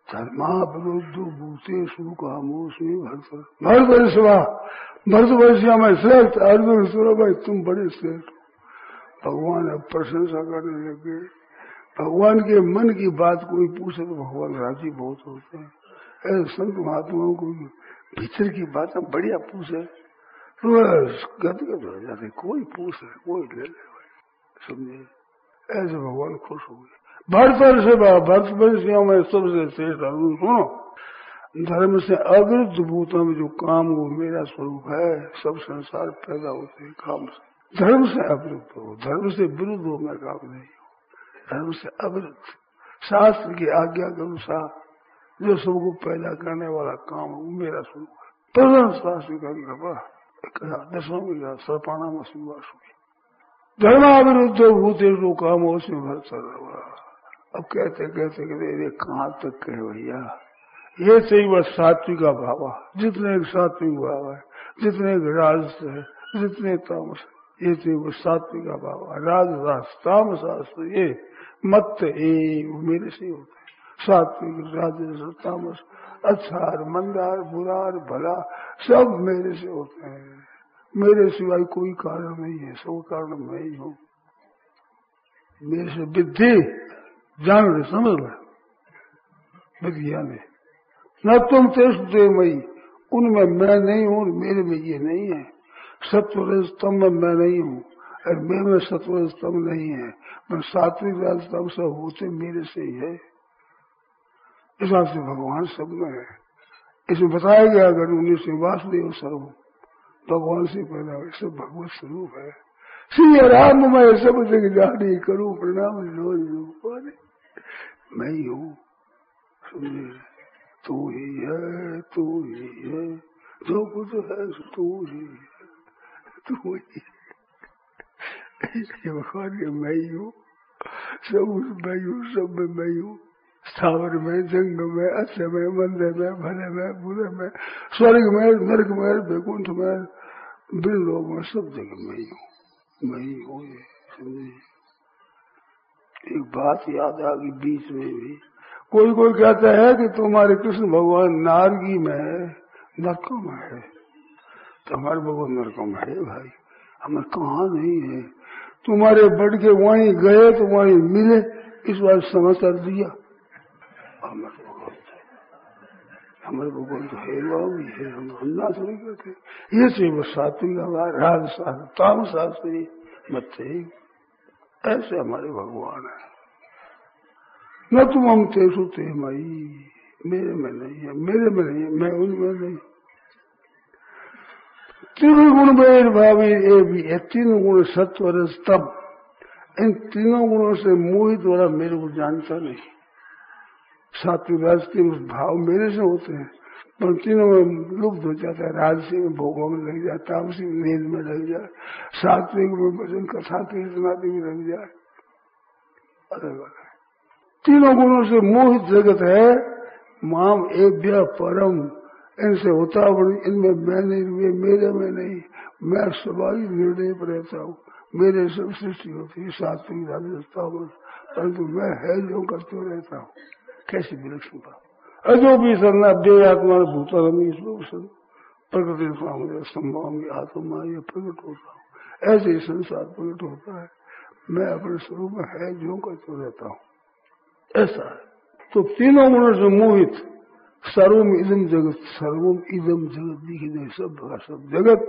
धर्मा विरुद्ध भूते सुखामोस्मी भक्त भरत वर्षवा भरत वर्षिया में श्रेष्ठ अर्जुन सुनो भाई तुम बड़े श्रेष्ठ भगवान अब प्रशंसा करने लगे। भगवान के मन की बात कोई पूछे तो भगवान राज़ी बहुत होते हैं। ऐसे संत महात्माओं को भीतर की बात बढ़िया पूछे। बस गदगद हो जाते, कोई पूछ ले कोई ले ले समझे? ऐसे भगवान खुश हो गए। भरत से भरत वंशियों में सबसे श्रेष्ठ अर्जुन सुनो धर्म से अविरुद्ध भूतों में जो काम वो मेरा स्वरूप है, सब संसार पैदा होते हैं काम से। धर्म से अविरुद्ध हो, धर्म से विरुद्ध हो, मैं काम नहीं हो। धर्म से अविरुद्ध। शास्त्र की आज्ञा के अनुसार जो सबको पैदा करने वाला काम वो मेरा है। प्रधान शास्त्र का दशमी का सर्पाना मसीवासुकी धर्माविरुद्ध भूते जो काम हो उसमें भर अब कहते कहते कहते कहाँ तक कहे भैया? ये सही वह सात्विक भाव जितने सात्विक भाव है, जितने राज है, जितने तामस ये थे वो सात्विक भाव। राज राज तामस ये मत ए मेरे से होते। सात्विक राज तामस अच्छा मंदार, बुरार, भला, सब मेरे से होते हैं। मेरे सिवाय कोई कारण नहीं है, सब कारण मैं ही हूँ। मेरे से विद्धि जान रहे समझ रहे विज्ञान है न तुम तेज दे मई उनमें मैं नहीं हूँ, मेरे में ये नहीं है। सत्व स्तंभ मैं नहीं हूँ, और मेरे में सत्व स्तंभ नहीं है मैं सात्विक स्तंभ सब होते मेरे से ही है। इस बात से भगवान सब में है। इसमें बताया गया अगर उन्नीस से वासुदेव सर्व भगवान से पैदा हुए, सब भगवत स्वरूप है। श्री राम मैं सब जगह जाने करूँ, प्रणाम मैं ही हूँ। तू ही है, तू ही है, जो कुछ है, तू ही है। तू के मैं ही सब हूँ सब में मैं हूँ स्थावर में, जंग में अच्छे में, मंदिर में, भले में, बुरे में, स्वर्ग में, नर्क में, वैकुंठ में बिन लोग में, सब जगह मैं ही मैं ही हूँ ये एक बात याद आ गई बीच में भी। कोई कोई कहता है कि तुम्हारे कृष्ण भगवान नारगी में है, नरकों में है। तो हमारे भगवान नरकों में है भाई। हमें कहा नहीं है। तुम्हारे बढ़ के वहीं गए तो वहीं मिले। इस बार समाचार दिया। हमारे भगवान हमारे भगवान तो है भी है। हम अन्ना से नहीं करते ये से वो सात्विक शास्त्र ताम शास्त्री मत ऐसे हमारे भगवान है। न तुम हम तेसु ते मई मेरे में नहीं है, मेरे में नहीं है, मैं उनमें नहीं। तीन गुण में भावी ए भी है। तीन गुण सत्व तब इन तीनों गुणों से मोहित वाला मेरे को जानता नहीं। सात्विक राजती भाव मेरे से होते हैं, पर तीनों में लुप्त हो जाता है। राजसी में भोगों में लग जाए तामसी में नींद में लग जाए। सात्विक में भजन कथा कीर्तनादि में लग जाए। अलग अलग तीनों गुणों से मोहित जगत है। माम एभ्य परम इनसे होता इनमें मैं नहीं हुए मेरे में नहीं, मैं स्वाभाविक निर्णय पर रहता हूँ। मेरे सब सृष्टि होती है, सात्विक राजस्था परंतु मैं है जो करते रहता हूँ। कैसी विलक्षणता अजो भी सरना आत्मा भूतरमी प्रकृति स्वामी संभव आत्मा ये प्रकट होता हूँ। ऐसे ही संसार प्रकट होता है। मैं अपने स्वरूप में है जो करते रहता हूँ। ऐसा है। तो तीनों गुणों से मोहित सर्वम इदम जगत, सर्वम इदम जगत दिखी सब का सब जगत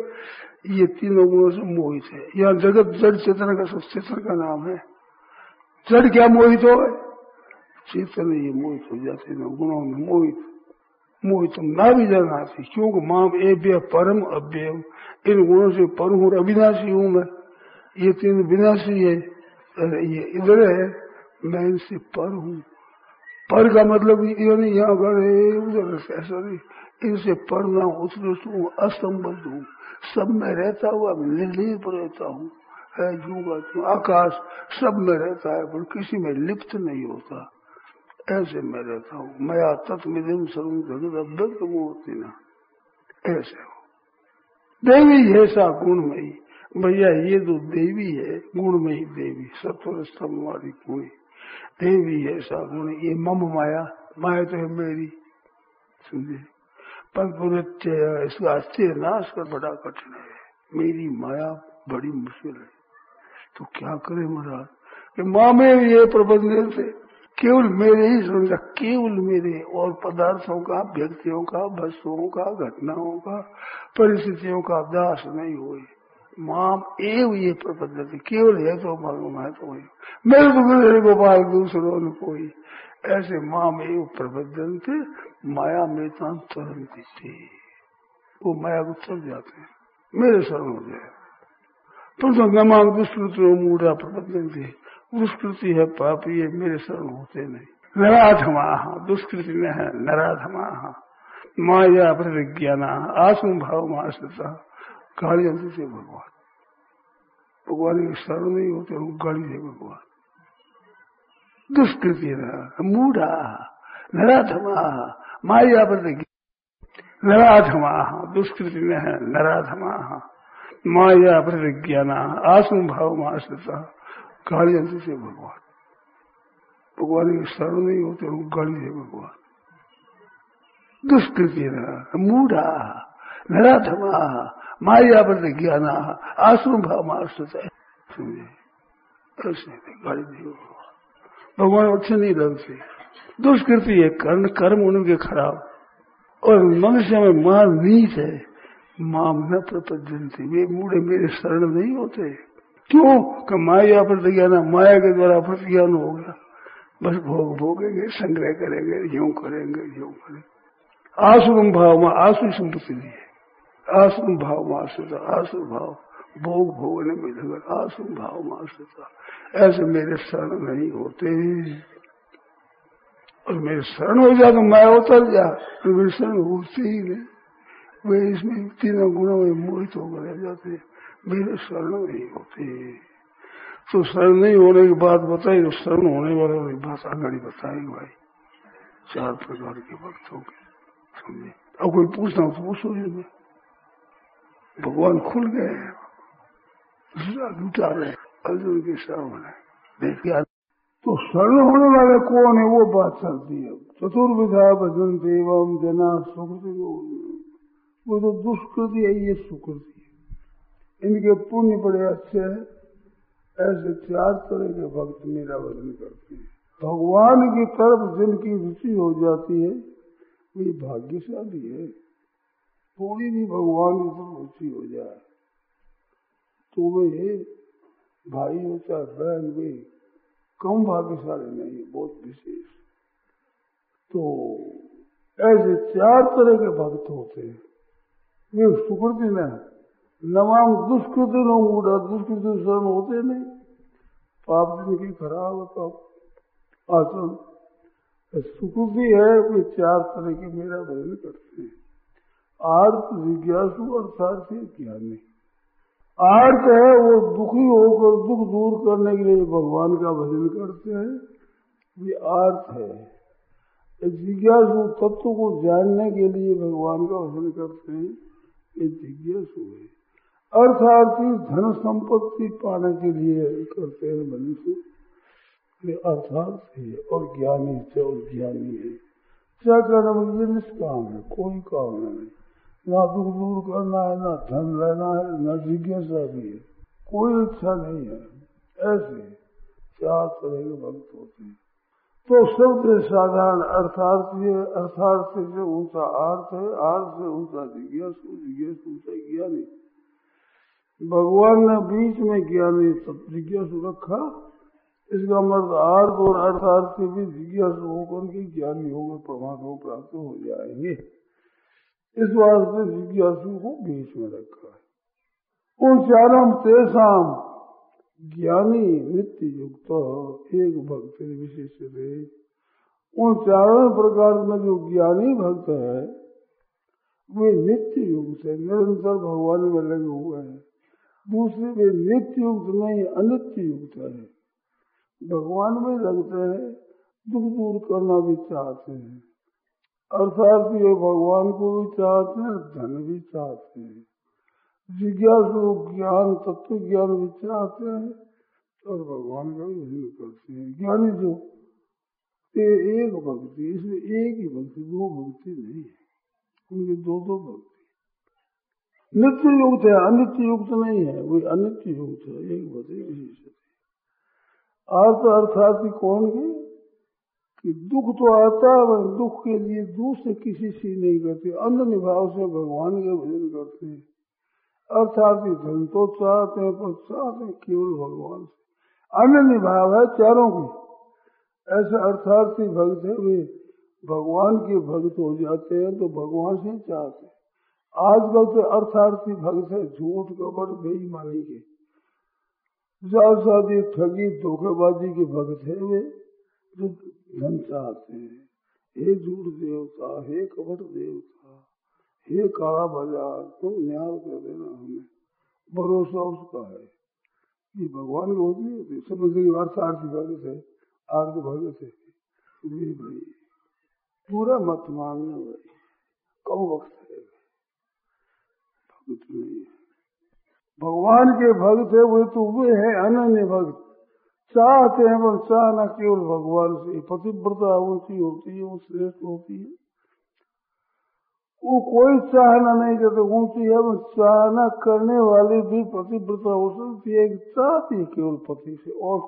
ये तीनों गुणों से मोहित है। यहाँ जगत जड़ चेतन का सब चेतन का नाम है। जड़ क्या मोहित हो? चेतन ये मोहित हो जाते हैं, गुणों में मोहित। मोहित ना भी जाना थी क्योंकि माम ए परम अव्ययम। इन गुणों से पर हूँ अविनाशी हूँ मैं। ये तीन विनाशी है, ये इधर है, मैं इनसे पर हूँ। पर का मतलब ये नहीं, यहाँ गए उधर ऐसा नहीं। इनसे पर ना उत्कृष्ट हूँ, असंबद्ध हूँ। सब में रहता हुआ निर्लिप रहता हूँ। है जूगा आकाश सब में रहता है, पर किसी में लिप्त नहीं होता। ऐसे मैं रहता हूँ। मया तत्मिदिम सर्व जगत होती ना ऐसे हो। देवी ऐसा गुणमयी भैया ये तो देवी है गुणमयी देवी। सत्वर स्तंभ वाली कुणी देवी ऐसा गुण ये मम माया माया तो है मेरी समझे पर पुनत्य इसका अस्थिर नाश कर, बड़ा कठिन है। मेरी माया बड़ी मुश्किल है। तो क्या करे महाराज? कि माँ में ये प्रबंध से केवल मेरे ही समझा केवल मेरे और पदार्थों का, व्यक्तियों का, वस्तुओं का, घटनाओं का, परिस्थितियों का दास नहीं हुए। माम एव ये प्रबंध केवल है तो मालूम है तो वही। मेरे तो मेरे गोपाल, दूसरों ने कोई ऐसे माम एव थे माया में तुरंत थे वो माया को चल जाते हैं। मेरे शरण हो जाए। परंतु न मांग दुष्कृत मूढ़ा प्रबंधन थे दुष्कृति है पापी है मेरे शरण होते नहीं। नराधमा, दुष्कृति में है नराधमा। माया प्रतिज्ञान आसम भाव माश्रिता गाड़ी जल्दी से भगवान। भगवान के शरण नहीं होते गाड़ी है भगवान। दुष्कृति मूढ़ा, नराधमा माया प्रतिज्ञा नराधमा, दुष्कृति में है, नराधमा। माया प्रतिज्ञान आसम भाव माश्रिता गाड़ी जल्दी से भगवान। भगवान के शरण नहीं होते गाड़ी है भगवान। दुष्कृति मूढ़ा, नराधमा। माया पर ज्ञान गाड़ी नहीं भगवान अच्छे नहीं लगते दुष्कृति है कर्म कर्म उनके खराब। और मनुष्य में माँ नीच है। माँ न प्रपजनती वे मूढ़े मेरे शरण नहीं होते। क्यों? कि माया प्रतिज्ञान माया के द्वारा प्रतिज्ञान हो गया। बस भोग भोगेंगे, संग्रह करेंगे, यूँ करेंगे यूँ करेंगे। आसुरम भाव में आसु संपत्ति नहीं है। आसुरम भाव में आश्रिता आसुर भाव, भोग भोगने में लगा आसुर भाव में आश्रिता ऐसे मेरे शरण नहीं होते। और मेरे शरण हो जाए तो मैं उतर जा तो मेरे शरण होते ही नहीं। वे इसमें तीनों गुणों में मोहित होकर रह जाते मेरे शरण नहीं होते। तो शरण नहीं होने की बात बताई तो शरण होने वाले बात आगे बताएगी भाई। चार प्रकार के वक्त हो गए समझे अब कोई पूछना तो पूछो में भगवान खुल गए लुटा रहे अर्जुन के सामने। देखिए तो शरण होने वाले कौन है? वो बात चलती है। चतुर्विधा भजन देवम जना सुकृति वो तो दुष्कृति है, ये सुकृति है। इनके पुण्य बड़े अच्छे है। ऐसे चार तरह के भक्त मेरा भजन करते हैं। भगवान की तरफ़ जिनकी रुचि हो जाती है, वे भाग्यशाली है। थोड़ी भी भगवान की तरफ़ रुचि हो जाए। तो वे भाई हो चाहे बहन वे कम भाग्यशाली नहीं, बहुत विशेष। तो ऐसे चार तरह के भक्त होते हैं। वे सुकृति में नवाम दुष्कृति न उड़ा दुष्कृति शरण होते नहीं। पाप जिनकी खराब है, पाप आचरण। सुकृति है, वे चार तरह के मेरा भजन करते हैं। आर्थ जिज्ञासु अर्थात ज्ञानी आर्थ है? वो दुखी होकर दुख दूर करने के लिए भगवान का भजन करते हैं। ये आर्थ है। जिज्ञासु तत्व को जानने के लिए भगवान का भजन करते हैं। ये जिज्ञासु है। अर्थार्थी धन संपत्ति पाने के लिए करते हैं मनुष्य। ये अर्थात है और ज्ञानी से और ज्ञानी है। क्या करना ये निष्काम है। कोई काम नहीं। ना दुख दूर करना है ना धन लेना है न जिज्ञासा भी है कोई इच्छा नहीं है ऐसे चार तरह के भक्त होते हैं तो सबसे साधारण अर्थार्थ ये अर्थार्थ से ऊँचा अर्थ है अर्थ से ऊँचा जिज्ञासु जिज्ञासु ऊँचा ज्ञानी भगवान ने बीच में ज्ञानी सब जिज्ञासु रखा इसका मर्द आर्थ और अर्थार्थ के भी जिज्ञास होकर के ज्ञानी होकर परमात्मा प्राप्त हो जाएँगे इस वास्ते जिज्ञासु को बीच में रखा है। उन चारम तेसाम, ज्ञानी नित्य युक्त एक भक्त विशेष रे उन चारों प्रकार में जो ज्ञानी भक्त है, वे नित्य युक्त है निरंतर भगवान में लगे हुए हैं। दूसरे वे नित्य युक्त नहीं अनित्य युक्त है। भगवान में लगते हैं, दुख दूर करना भी चाहते हैं। अर्थात ये भगवान को भी चाहते हैं, धन भी चाहते हैं। जिज्ञासु ज्ञान, तत्व ज्ञान भी चाहते हैं और भगवान का भी करते हैं। ज्ञानी जो, ये एक भक्ति, इसमें एक ही भक्ति, दो भक्ति नहीं है। उनके दो दो भक्ति। नित्य युक्त है, अनित्य युक्त नहीं है, वही अनित्य युक्त है, एक भक्ति विशेष अर्थ अर्थात कौन है? कि दुख तो आता है दुख के लिए दूसरे किसी से नहीं करते। अन्य निभाव से भगवान के भजन करते हैं। अर्थात धन तो चाहते हैं, पर चाहते हैं केवल भगवान से। अन्य निभाव है चारों की। ऐसे अर्थार्थी भक्त है वे। भगवान के भक्त हो जाते हैं तो भगवान से चाहते हैं। आजकल तो अर्थार्थी भक्त है, झूठ कपट बेईमानी के। साथ ठगी, धोखेबाजी के भक्त है वे। जो चाहते हैं। हे झूठ देवता, हे कपट देवता, हे काला बाज़ार, तुम न्याय कर देना हमें। भरोसा उसका है ये भगवान की होती है समझ की बात आरती भगत है, आरती भगत है। भाई, पूरा मत मानना भाई, कम वक्त है। भगत नहीं भगवान के भक्त है वो तो वे है अनन्य भक्त। चाहते हैं पर चाहना केवल भगवान से। पतिव्रता ऊँची होती है वो श्रेष्ठ होती है। वो कोई चाहना नहीं करते ऊँची है वो चाहना करने वाली भी पतिव्रता हो सकती है। चाहती है केवल पति से, और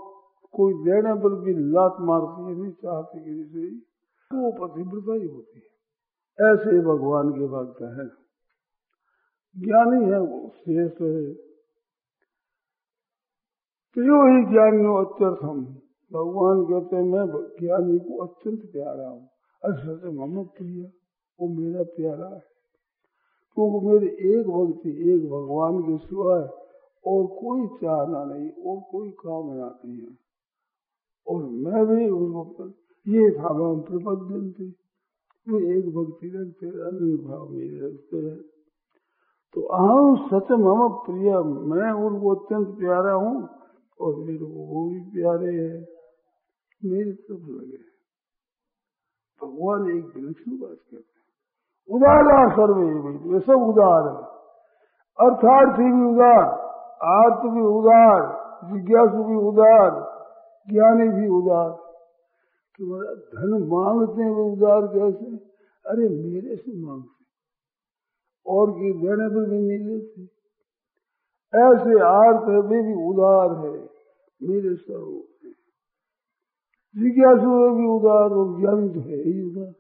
कोई देने पर भी लात मारती है, नहीं चाहती किसी से। तो वो पतिव्रता ही होती है। ऐसे भगवान के भक्त है। ज्ञानी है वो, श्रेष्ठ है। प्रियो ही ज्ञानियों अत्यर्थ हम। भगवान कहते हैं, मैं ज्ञानी को अत्यंत प्यारा हूँ। अच्छा से मम प्रिय, वो मेरा प्यारा है। क्योंकि मेरे एक भक्ति, एक भगवान के सिवाय और कोई चाहना नहीं, और कोई कामना नहीं है। और मैं भी उस ये था हम प्रबंधन थे वो एक भक्ति रखते अन्य भाव मेरे रखते हैं। तो अहम सच मम प्रिय, मैं उनको अत्यंत प्यारा हूँ। और मेरे को वो भी प्यारे है। मेरे सब लगे भगवान एक विलक्षण बात कहते हैं। उदार सर्वे ये सब उदार है। अर्थार्थी भी उदार, आत्म भी उदार, जिज्ञासु भी उदार, ज्ञानी भी उदार। तुम्हारा धन मांगते हैं वो उदार कैसे? अरे मेरे से मांगते और की देने पर भी नहीं लेते। ऐसे आर्थ वे भी उदार है। मेरे स्वरूप है जिज्ञासु भी उदार और ज्ञानी तो है ही उदार।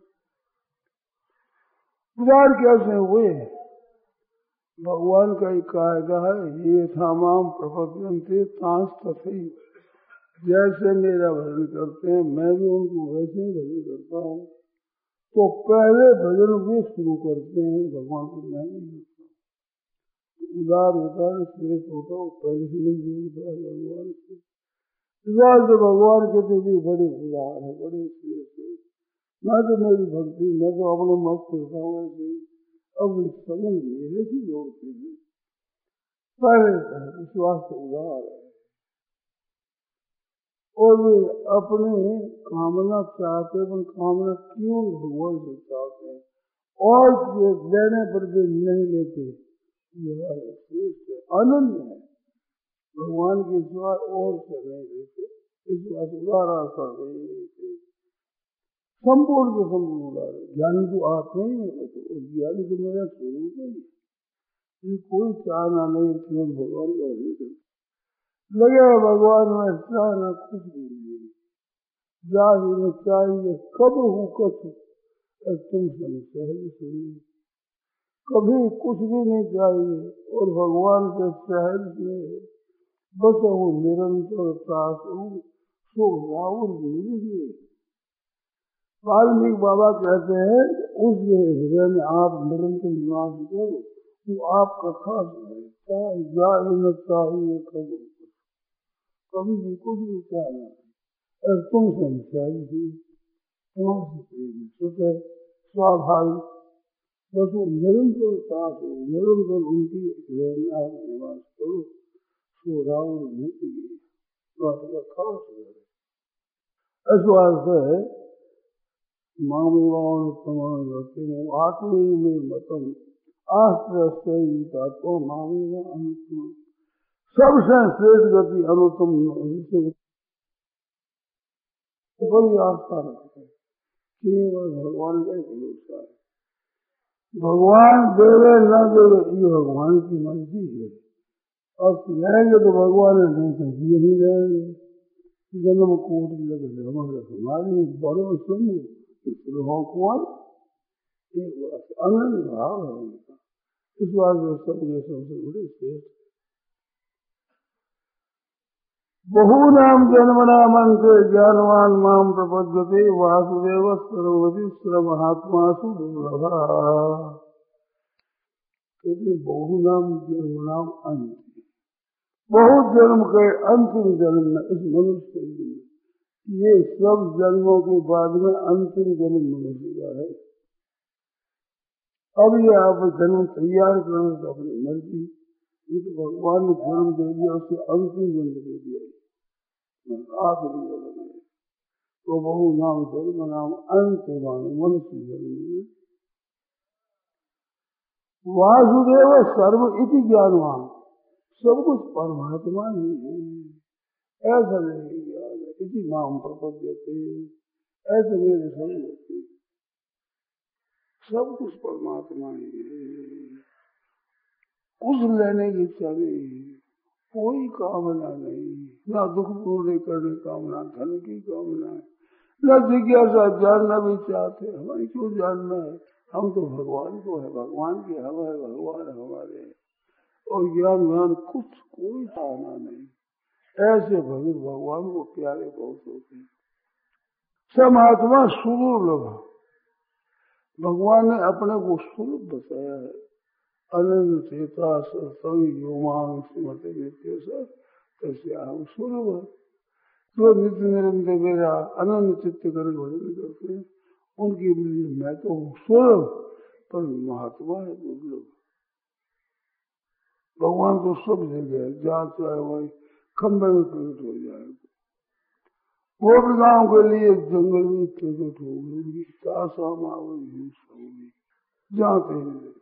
उदार कैसे हुए? भगवान का एक कायदा है, ये थामाम प्रपद्यंते तांस तथई। जैसे मेरा भजन करते हैं, मैं भी उनको वैसे ही भजन करता हूँ। तो पहले भजन भी शुरू करते हैं, भगवान को मैं नहीं उदार होता है, श्रेष्ठ होता है, पहले से नहीं जोड़ता है भगवान से। इस तो भगवान भी बड़े उदार है, बड़े श्रेष्ठ है। मैं तो मेरी भक्ति, मैं तो अपने मत करता हूँ ऐसे अब संबंध मेरे से जोड़ते हैं। पहले विश्वास उदार है। और वे अपने कामना चाहते पर कामना क्यों भगवान से चाहते हैं? और देने पर भी नहीं लेते। श्रेष्ठ अनन्य है। भगवान के सिवा और से नहीं इस सा नहीं संपूर्ण के संपूर्ण उदार ज्ञानी तो आप नहीं है तो ज्ञानी तो मेरा स्वरूप है ये कोई चाहना नहीं केवल भगवान का हृदय लगे भगवान में चाहना कुछ भी नहीं ज़ाहिर चाहिए कब हूँ कछ तुम सहज सुनी कभी कुछ भी नहीं चाहिए, और भगवान के सहज में बस हूँ निरंतर प्रास हूँ सो राहुल वाल्मीकि बाबा कहते हैं, उस हृदय में आप निरंतर निवास करो वो आपका खास जाए चाहिए कभी कभी भी कुछ भी और तुम भी तुम्हारे प्रेम स्वाभाविक बस वो निरंतर साथ हो, निरंतर उनकी प्रेरणा निवास करो सो रावण नहीं तो आपका खास है। इस वास्ते मामेवान समान रखते हैं आत्मी में मतम आश्रय तो मामेवा अनुत्तम, सबसे श्रेष्ठ गति अनुत्तम आस्था रखते केवल भगवान का ही भरोसा है। भगवान देवे न देवे, ये भगवान की मर्ज़ी है। और रहेंगे तो भगवान नहीं तो नहीं रहेंगे जन्म कोट लग हमारे हमारी बड़ो सुन कुमार एक अनंत भाव है उनका इस बात में सबके सबसे बड़े श्रेष्ठ बहूनाम जन्मनामंते ज्ञानवान माम प्रपद्यते वासुदेव सर्वति सर्वहात्मासु दुर्लभ। कहते बहुनाम जन्मनाम अंत बहुत जन्म के अंतिम जन्म में इस मनुष्य में ये सब जन्मों के बाद में अंतिम जन्म मनुष्य का है। अब ये आप जन्म तैयार करना तो अपनी मर्ज़ी। ये तो भगवान ने जन्म दे दिया, उसके अंतिम जन्म दे दिया। आखिरी जन्म है। तो बहु नाम जन्म नाम अंत्यमान मनुष्य जन्म वासुदेव सर्व इति ज्ञानवान। सब कुछ परमात्मा ही है। ऐसा नहीं ज्ञान इसी नाम प्रपद्य थे ऐसे मेरे सब होते सब कुछ परमात्मा ही है। कुछ लेने की इच्छा नहीं कोई कामना नहीं। ना दुख पूर्ण करने कामना, धन की कामना है। न जिज्ञासा जानना भी चाहते हमें क्यों जानना है? हम तो भगवान को है। भगवान की हम है, भगवान हमारे और ज्ञान व्यान कुछ कोई चाहना नहीं। ऐसे भगत भगवान को प्यारे बहुत होते हैं। समात्मा सुदुर्लभ भगवान ने अपने को सुलभ बताया है। अनंत चेता सही योमान नित्य सर सुलभ जो नित्य निरंतर मेरा अनंत चित्त कर भजन करते हैं उनकी मैं तो स्वरूप पर महात्मा है दुर्लभ भगवान तो सब जगह है जहाँ चाहे वही खम्बे में प्रकट हो जाए गोपगांव के लिए जंगल में प्रकट हो गई होगी जहाँ कहीं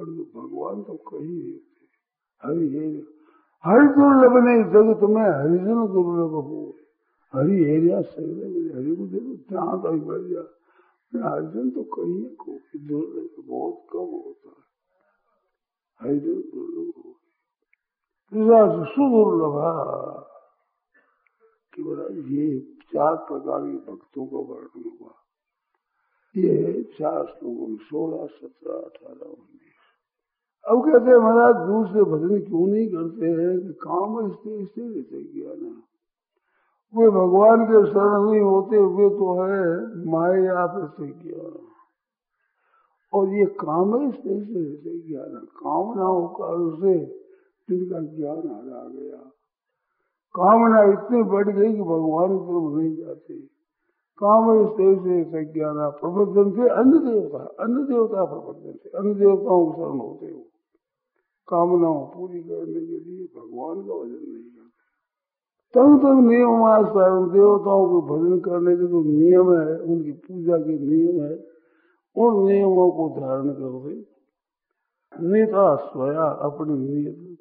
पर भगवान तो कहीं नहीं होते हरि हरि दुर्लभ नहीं, जगत में हरिजन दुर्लभ हो। हरि एरिया सही हरि को देखो, जहाँ तक बढ़ जा हरिजन तो कहीं को दुर्लभ बहुत कम होता है। हरिजन दुर्लभ हो। सुदुर्लभ कि बोला, ये चार प्रकार के भक्तों का वर्णन हुआ। ये चार श्लोकों में, सोलह, सत्रह, अठारह, उन्नीस। अब कहते हैं, महाराज दूसरे भजन क्यों नहीं करते हैं? कि काम इससे इससे रहते ज्ञान वे भगवान के शरण नहीं होते हुए तो है माया से ज्ञान और ये काम इससे से रहते ज्ञान कामनाओं का से जिनका ज्ञान हरा गया। कामना इतनी बढ़ गई कि भगवान की नहीं जाते। काम से ज्ञान प्रबंधन से अन्य देवता अन्य देवता प्रबंधन से, अन्य देवताओं के शरण होते हो कामनाओं पूरी करने के लिए भगवान का भजन नहीं करते। तब तक नियम आस्था देवताओं को भजन करने के जो नियम है, उनकी पूजा के नियम है, उन नियमों को धारण करते नेता स्वया अपनी नियत।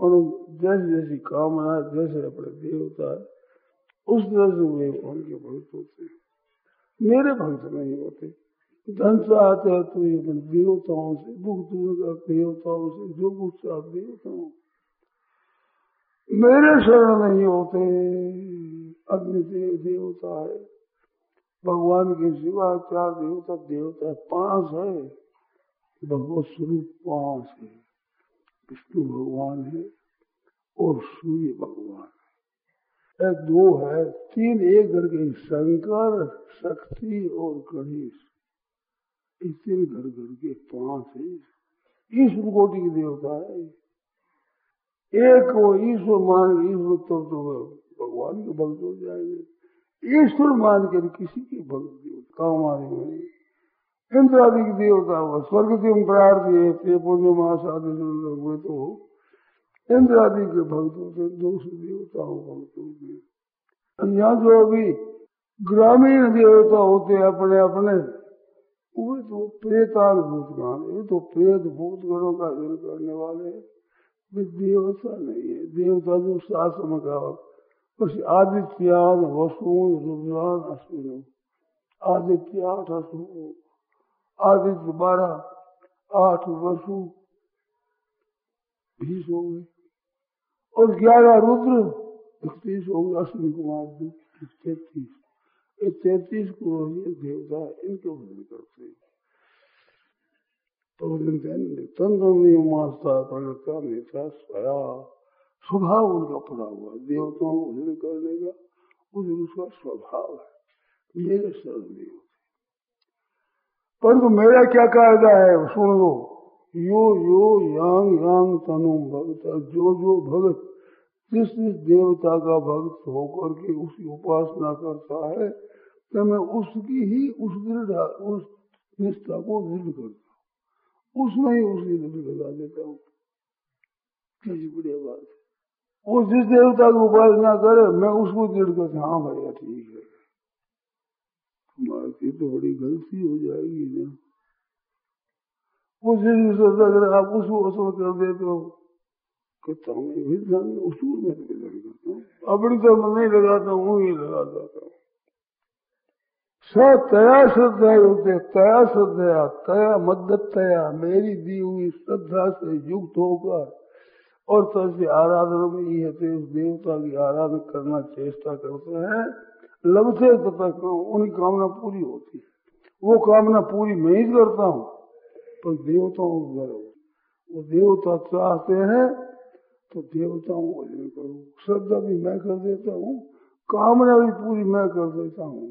और जैसी जैसी कामना, जैसे अपने देवता है, उस तरह से वे उनके भक्त होते मेरे भक्त नहीं होते। धन चाहते हैं तो ये देवताओं से दुख का देवताओं से, जो चाहते देवताओं मेरे शरण नहीं होते, अग्नि देव देवता है। भगवान के सिवा चार देवता देवता पाँच है। भगवत स्वरूप पाँच है। विष्णु भगवान है और सूर्य भगवान है। दो है, तीन एक करके शंकर, शक्ति और गणेश। तीन घर घर के पाँच है ईश्वर कोटि की देवता है। एक वो ईश्वर मान ईश्वर तो, तो भगवान के भक्त हो जाएँगे। ईश्वर मान कर किसी के भक्त काम आदि इंद्र आदि की देवता हुआ स्वर्ग से प्रार्थी है पूर्णिमा आदि हुए तो इंद्र आदि के भक्त होते दो सौ देवताओं भक्त होते यहाँ जो अभी ग्रामीण देवता होते अपने अपने वो तो प्रेताल भूतगण ये तो प्रेत भूतगणों का दिन करने वाले देवता नहीं है। देवता जो शासन का कुछ आदित्यान वसुन रुद्रान अश्विन आदित्य आठ असु आदित्य बारह, आठ वसु बीस हो गए। और ग्यारह रुद्र, इकतीस हो गए, अश्विन कुमार जी तैतीस ये तैतीस करोड़ ये देवता इनके भजन करते तो तंत्र नेता स्वया स्वभाव उनका पड़ा हुआ देवताओं को भजन करने का उस उसका स्वभाव है। मेरे शरण नहीं होते परंतु मेरा क्या कायदा है? सुन लो। यो यो, यांग यांग तनु भक्त जो जो भगत जिस जिस देवता का भक्त होकर के उसकी उपासना करता है तो मैं उसकी ही, उस दृढ़ उस निष्ठा को दृढ़ करता हूँ। उसमें ही उसकी दृढ़ लगा देता हूँ। कैसी बढ़िया बात है वो जिस देवता की उपासना करे, मैं उसको दृढ़ करता हाँ भैया ठीक है। तुम्हारी तो बड़ी गलती हो जाएगी ना। वो जिस अगर आप उसको असर कर देते हो कहता हूँ उसूल में करता हूँ। अपनी तो मैं नहीं लगाता हूँ ही देता हूँ। स तया श्रद्धा होते तया श्रद्धा, तया मदत तया मेरी दी हुई श्रद्धा से युक्त होकर और तैसे आराधना में ये है उस देवता की आराधना करना चेष्टा करते हैं। लबसे तक उनकी कामना पूरी होती है। वो कामना पूरी मैं ही करता हूँ, पर देवताओं को करो। वो देवता चाहते हैं तो देवताओं को करो। श्रद्धा भी मैं कर देता हूँ, कामना भी पूरी मैं कर देता हूँ।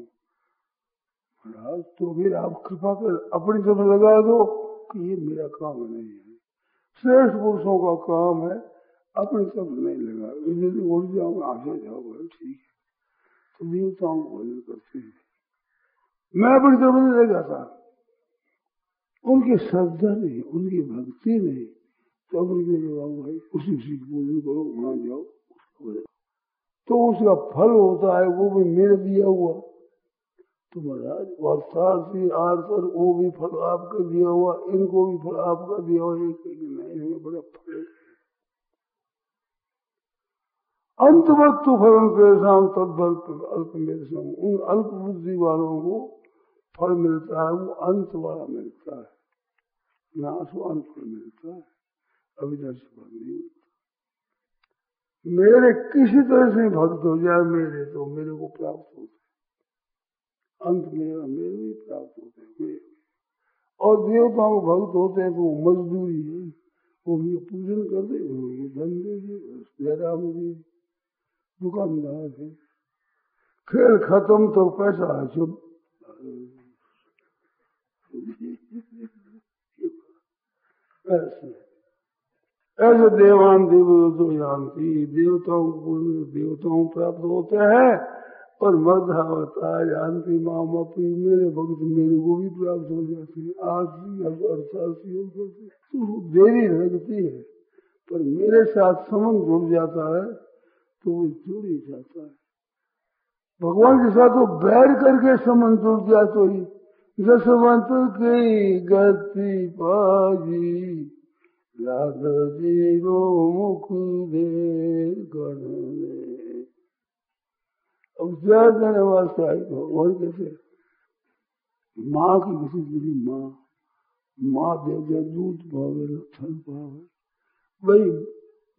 महाराज तो फिर आप कृपा कर अपनी तरफ़ लगा दो कि ये मेरा काम नहीं है। श्रेष्ठ पुरुषों का काम है, अपने सब नहीं लगा। यदि उड़ जाओ, आगे जाओ ठीक है। तो देवताओं को भजन करते हैं। मैं अपनी तरफ़ नहीं लगाता उनकी श्रद्धा नहीं, उनकी भक्ति नहीं। तो अपनी क्यों लगाओ भाई, उसी उसी पूजन करो, वहाँ जाओ तो उसका फल होता है, वो भी मेरे दिया हुआ। तो महाराज वर्षार्थी आर्तर वो भी फल आपका दिया हुआ, इनको भी फल आपका दिया हुआ, एक नहीं बड़ा फल अंत वक्त तो फल पेशाम तदल अल्प मेरे उन अल्प बुद्धि वालों को फल मिलता है, वो अंत वाला मिलता है। नाशवान फल मिलता है। अविनाश फल नहीं मिलता। मेरे किसी तरह से भक्त हो जाए, मेरे तो मेरे को प्राप्त होता अंत मेरा मेरे भी प्राप्त होते हैं मेरे और देवताओं भक्त होते हैं तो वो मजदूरी है, वो भी पूजन कर दे धन दे दे, जयराम जी, दुकानदार है। खेल खत्म तो पैसा है चुप ऐसे ऐसे देवान देव तो जानती, देवताओं को देवताओं प्राप्त होते हैं। और मधावता जानती माम अपनी मेरे भक्त मेरे को भी प्राप्त हो जाती है। आसी अर्थासी हो जाती तो देरी लगती है, पर मेरे साथ संबंध जुड़ जाता है तो वो जुड़ ही जाता है। भगवान के साथ वो बैर करके संबंध जुड़ जाए तो ही जसवंत की गति पाजी लाग ज़ीरो मुख दे गण अब करने वास्ते आई भगवान कैसे माँ की किसी बुरी माँ माँ दे दे, दूध पावे थन पावे, वही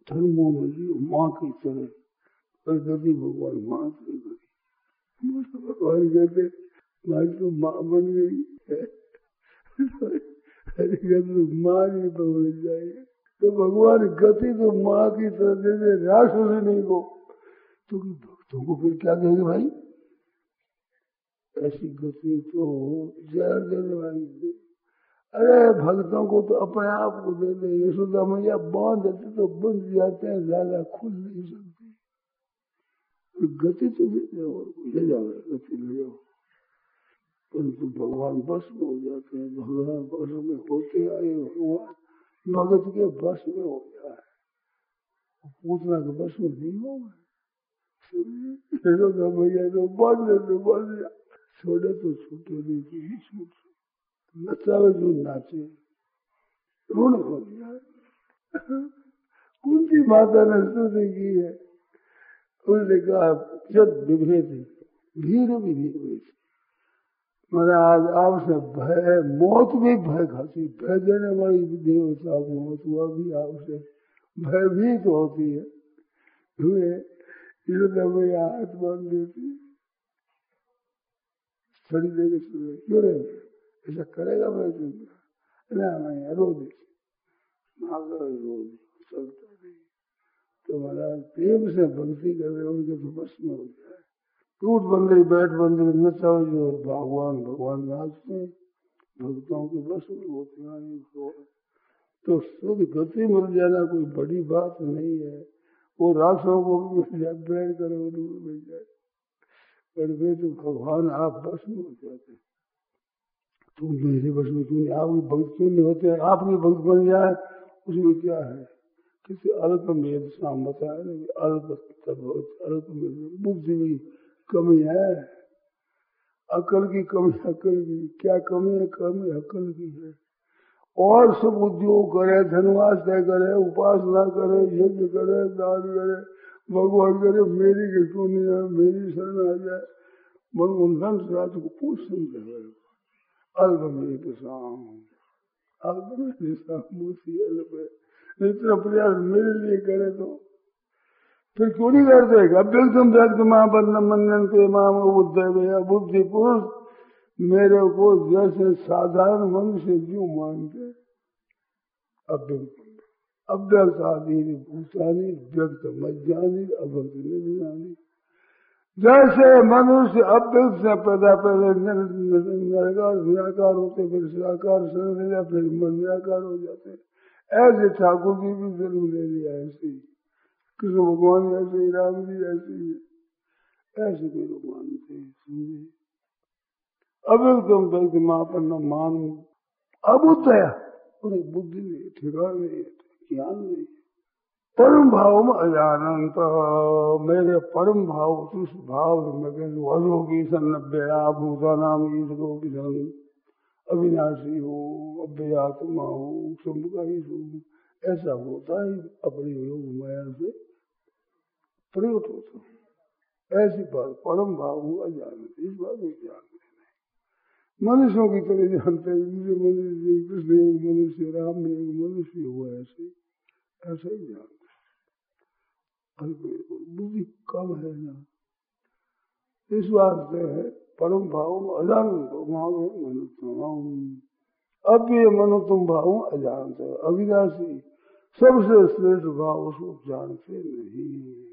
धन मोह माँ की तरह, पर गति भगवान माँ से कहते तो माँ बन गई है माँ तो भगवान गति तो माँ की तरह दे दे राष्ट्र नहीं को तो तुमको फिर क्या कहेंगे भाई? ऐसी गति तो जहर देने वाली अरे भक्तों को तो अपने आप को दे दे यशोदा मैया बाँध देते तो बंद जाते हैं, ज़्यादा खुल नहीं सकते। तो गति तो दे जाओ ले जाओ, गति ले जाओ। परंतु भगवान बस में हो जाते हैं, भगवान बस में होते आए, भगवान भगत के बस में हो है। पूतना के बस में नहीं होगा। तो छोड़े तो छूटे नहीं तो ही छूट नचावे जो नाचे ऋण हो गया कुंती माता ने स्तुति की है उसने कहा जब विभेद भीड़ भी भीड़ हुई थी महाराज आपसे भय मौत भी भय खाती भय देने वाली देवता मौत हुआ भी आपसे भयभीत तो होती है हुए हाथ बाँध देती सुने क्यों रे ऐसा करेगा मैं ना, मैं रो रो चलता नहीं। तो महाराज प्रेम से भक्ति कर रहे उनके तो बस में हो जाए टूट बंदरी बैठ बंदरी नचाओ जो भगवान भगवान नाचते भक्तों के बस में होते हैं तो शुद्ध गति मिल जाना कोई बड़ी बात नहीं है। वो रासों को भी मिल जाए मिल जाए। पर वे तो भगवान आप बस में हो जाते तुम मेरे बस में क्यों नहीं? आपकी भक्त क्यों नहीं होते? आपकी भक्त बन जाए, उसमें क्या है? किसी अल्प में शाम बताया अल्प अल्प में बुद्धि की कमी है। अकल की कमी, अकल की क्या कमी है? कमी अकल की है। और सब उद्योग करे धनवास तय करे, उपासना करे, यज्ञ करे, दान करे। भगवान करे, मेरी के क्यों नहीं है, मेरी शरण आ जाए मन उन रात को पूछ समझे अल्प में शाम अल्प में शाम इतना प्रयास मेरे लिए करे तो। फिर क्यों नहीं करते? अभ्यक्तम व्यक्त माँ बन्न मनन के माम बुद्धि पुरुष। मेरे को जैसे साधारण मनुष्य क्यों मानते? अव्यक्त अव्यक्त आदि भूतानी व्यक्त मज्जानी अव्यक्त निर्जानी जैसे मनुष्य अव्यक्त से पैदा पहले निराकार निराकार होते, फिर साकार शरण फिर मन निराकार हो जाते। ऐसे ठाकुर जी भी जन्म ले लिया ऐसे कृष्ण भगवान ऐसे राम जी ऐसे ऐसे कोई लोग मानते समझे अव्यक्तम दर्शमापन्न मान। अबुतया उन्हें बुद्धि नहीं ठिकान नहीं ज्ञान नहीं परम भाव में अजानंत। मेरे परम भाव तुष भाव में अधोगी सन्नभ्या भूता नाम ईश्वरों की सन अविनाशी हो, अव्ययात्मा हो शंभ का ही, ऐसा होता है, अपने योग माया से प्रयुक्त होता ऐसी बात परम भाव अजान इस बात में ज्ञान। मनुष्यों की तरह जानते हैं। जैसे मनुष्य कृष्ण एक मनुष्य राम में एक मनुष्य हुआ ऐसे, ऐसा ही जानते बुद्धि कम है ना। इस वास्ते है, परम भाव अजान मनुतम अब ये मनुतम भाव अजानते, अविनाशी, सबसे श्रेष्ठ भाव उसको जानते नहीं।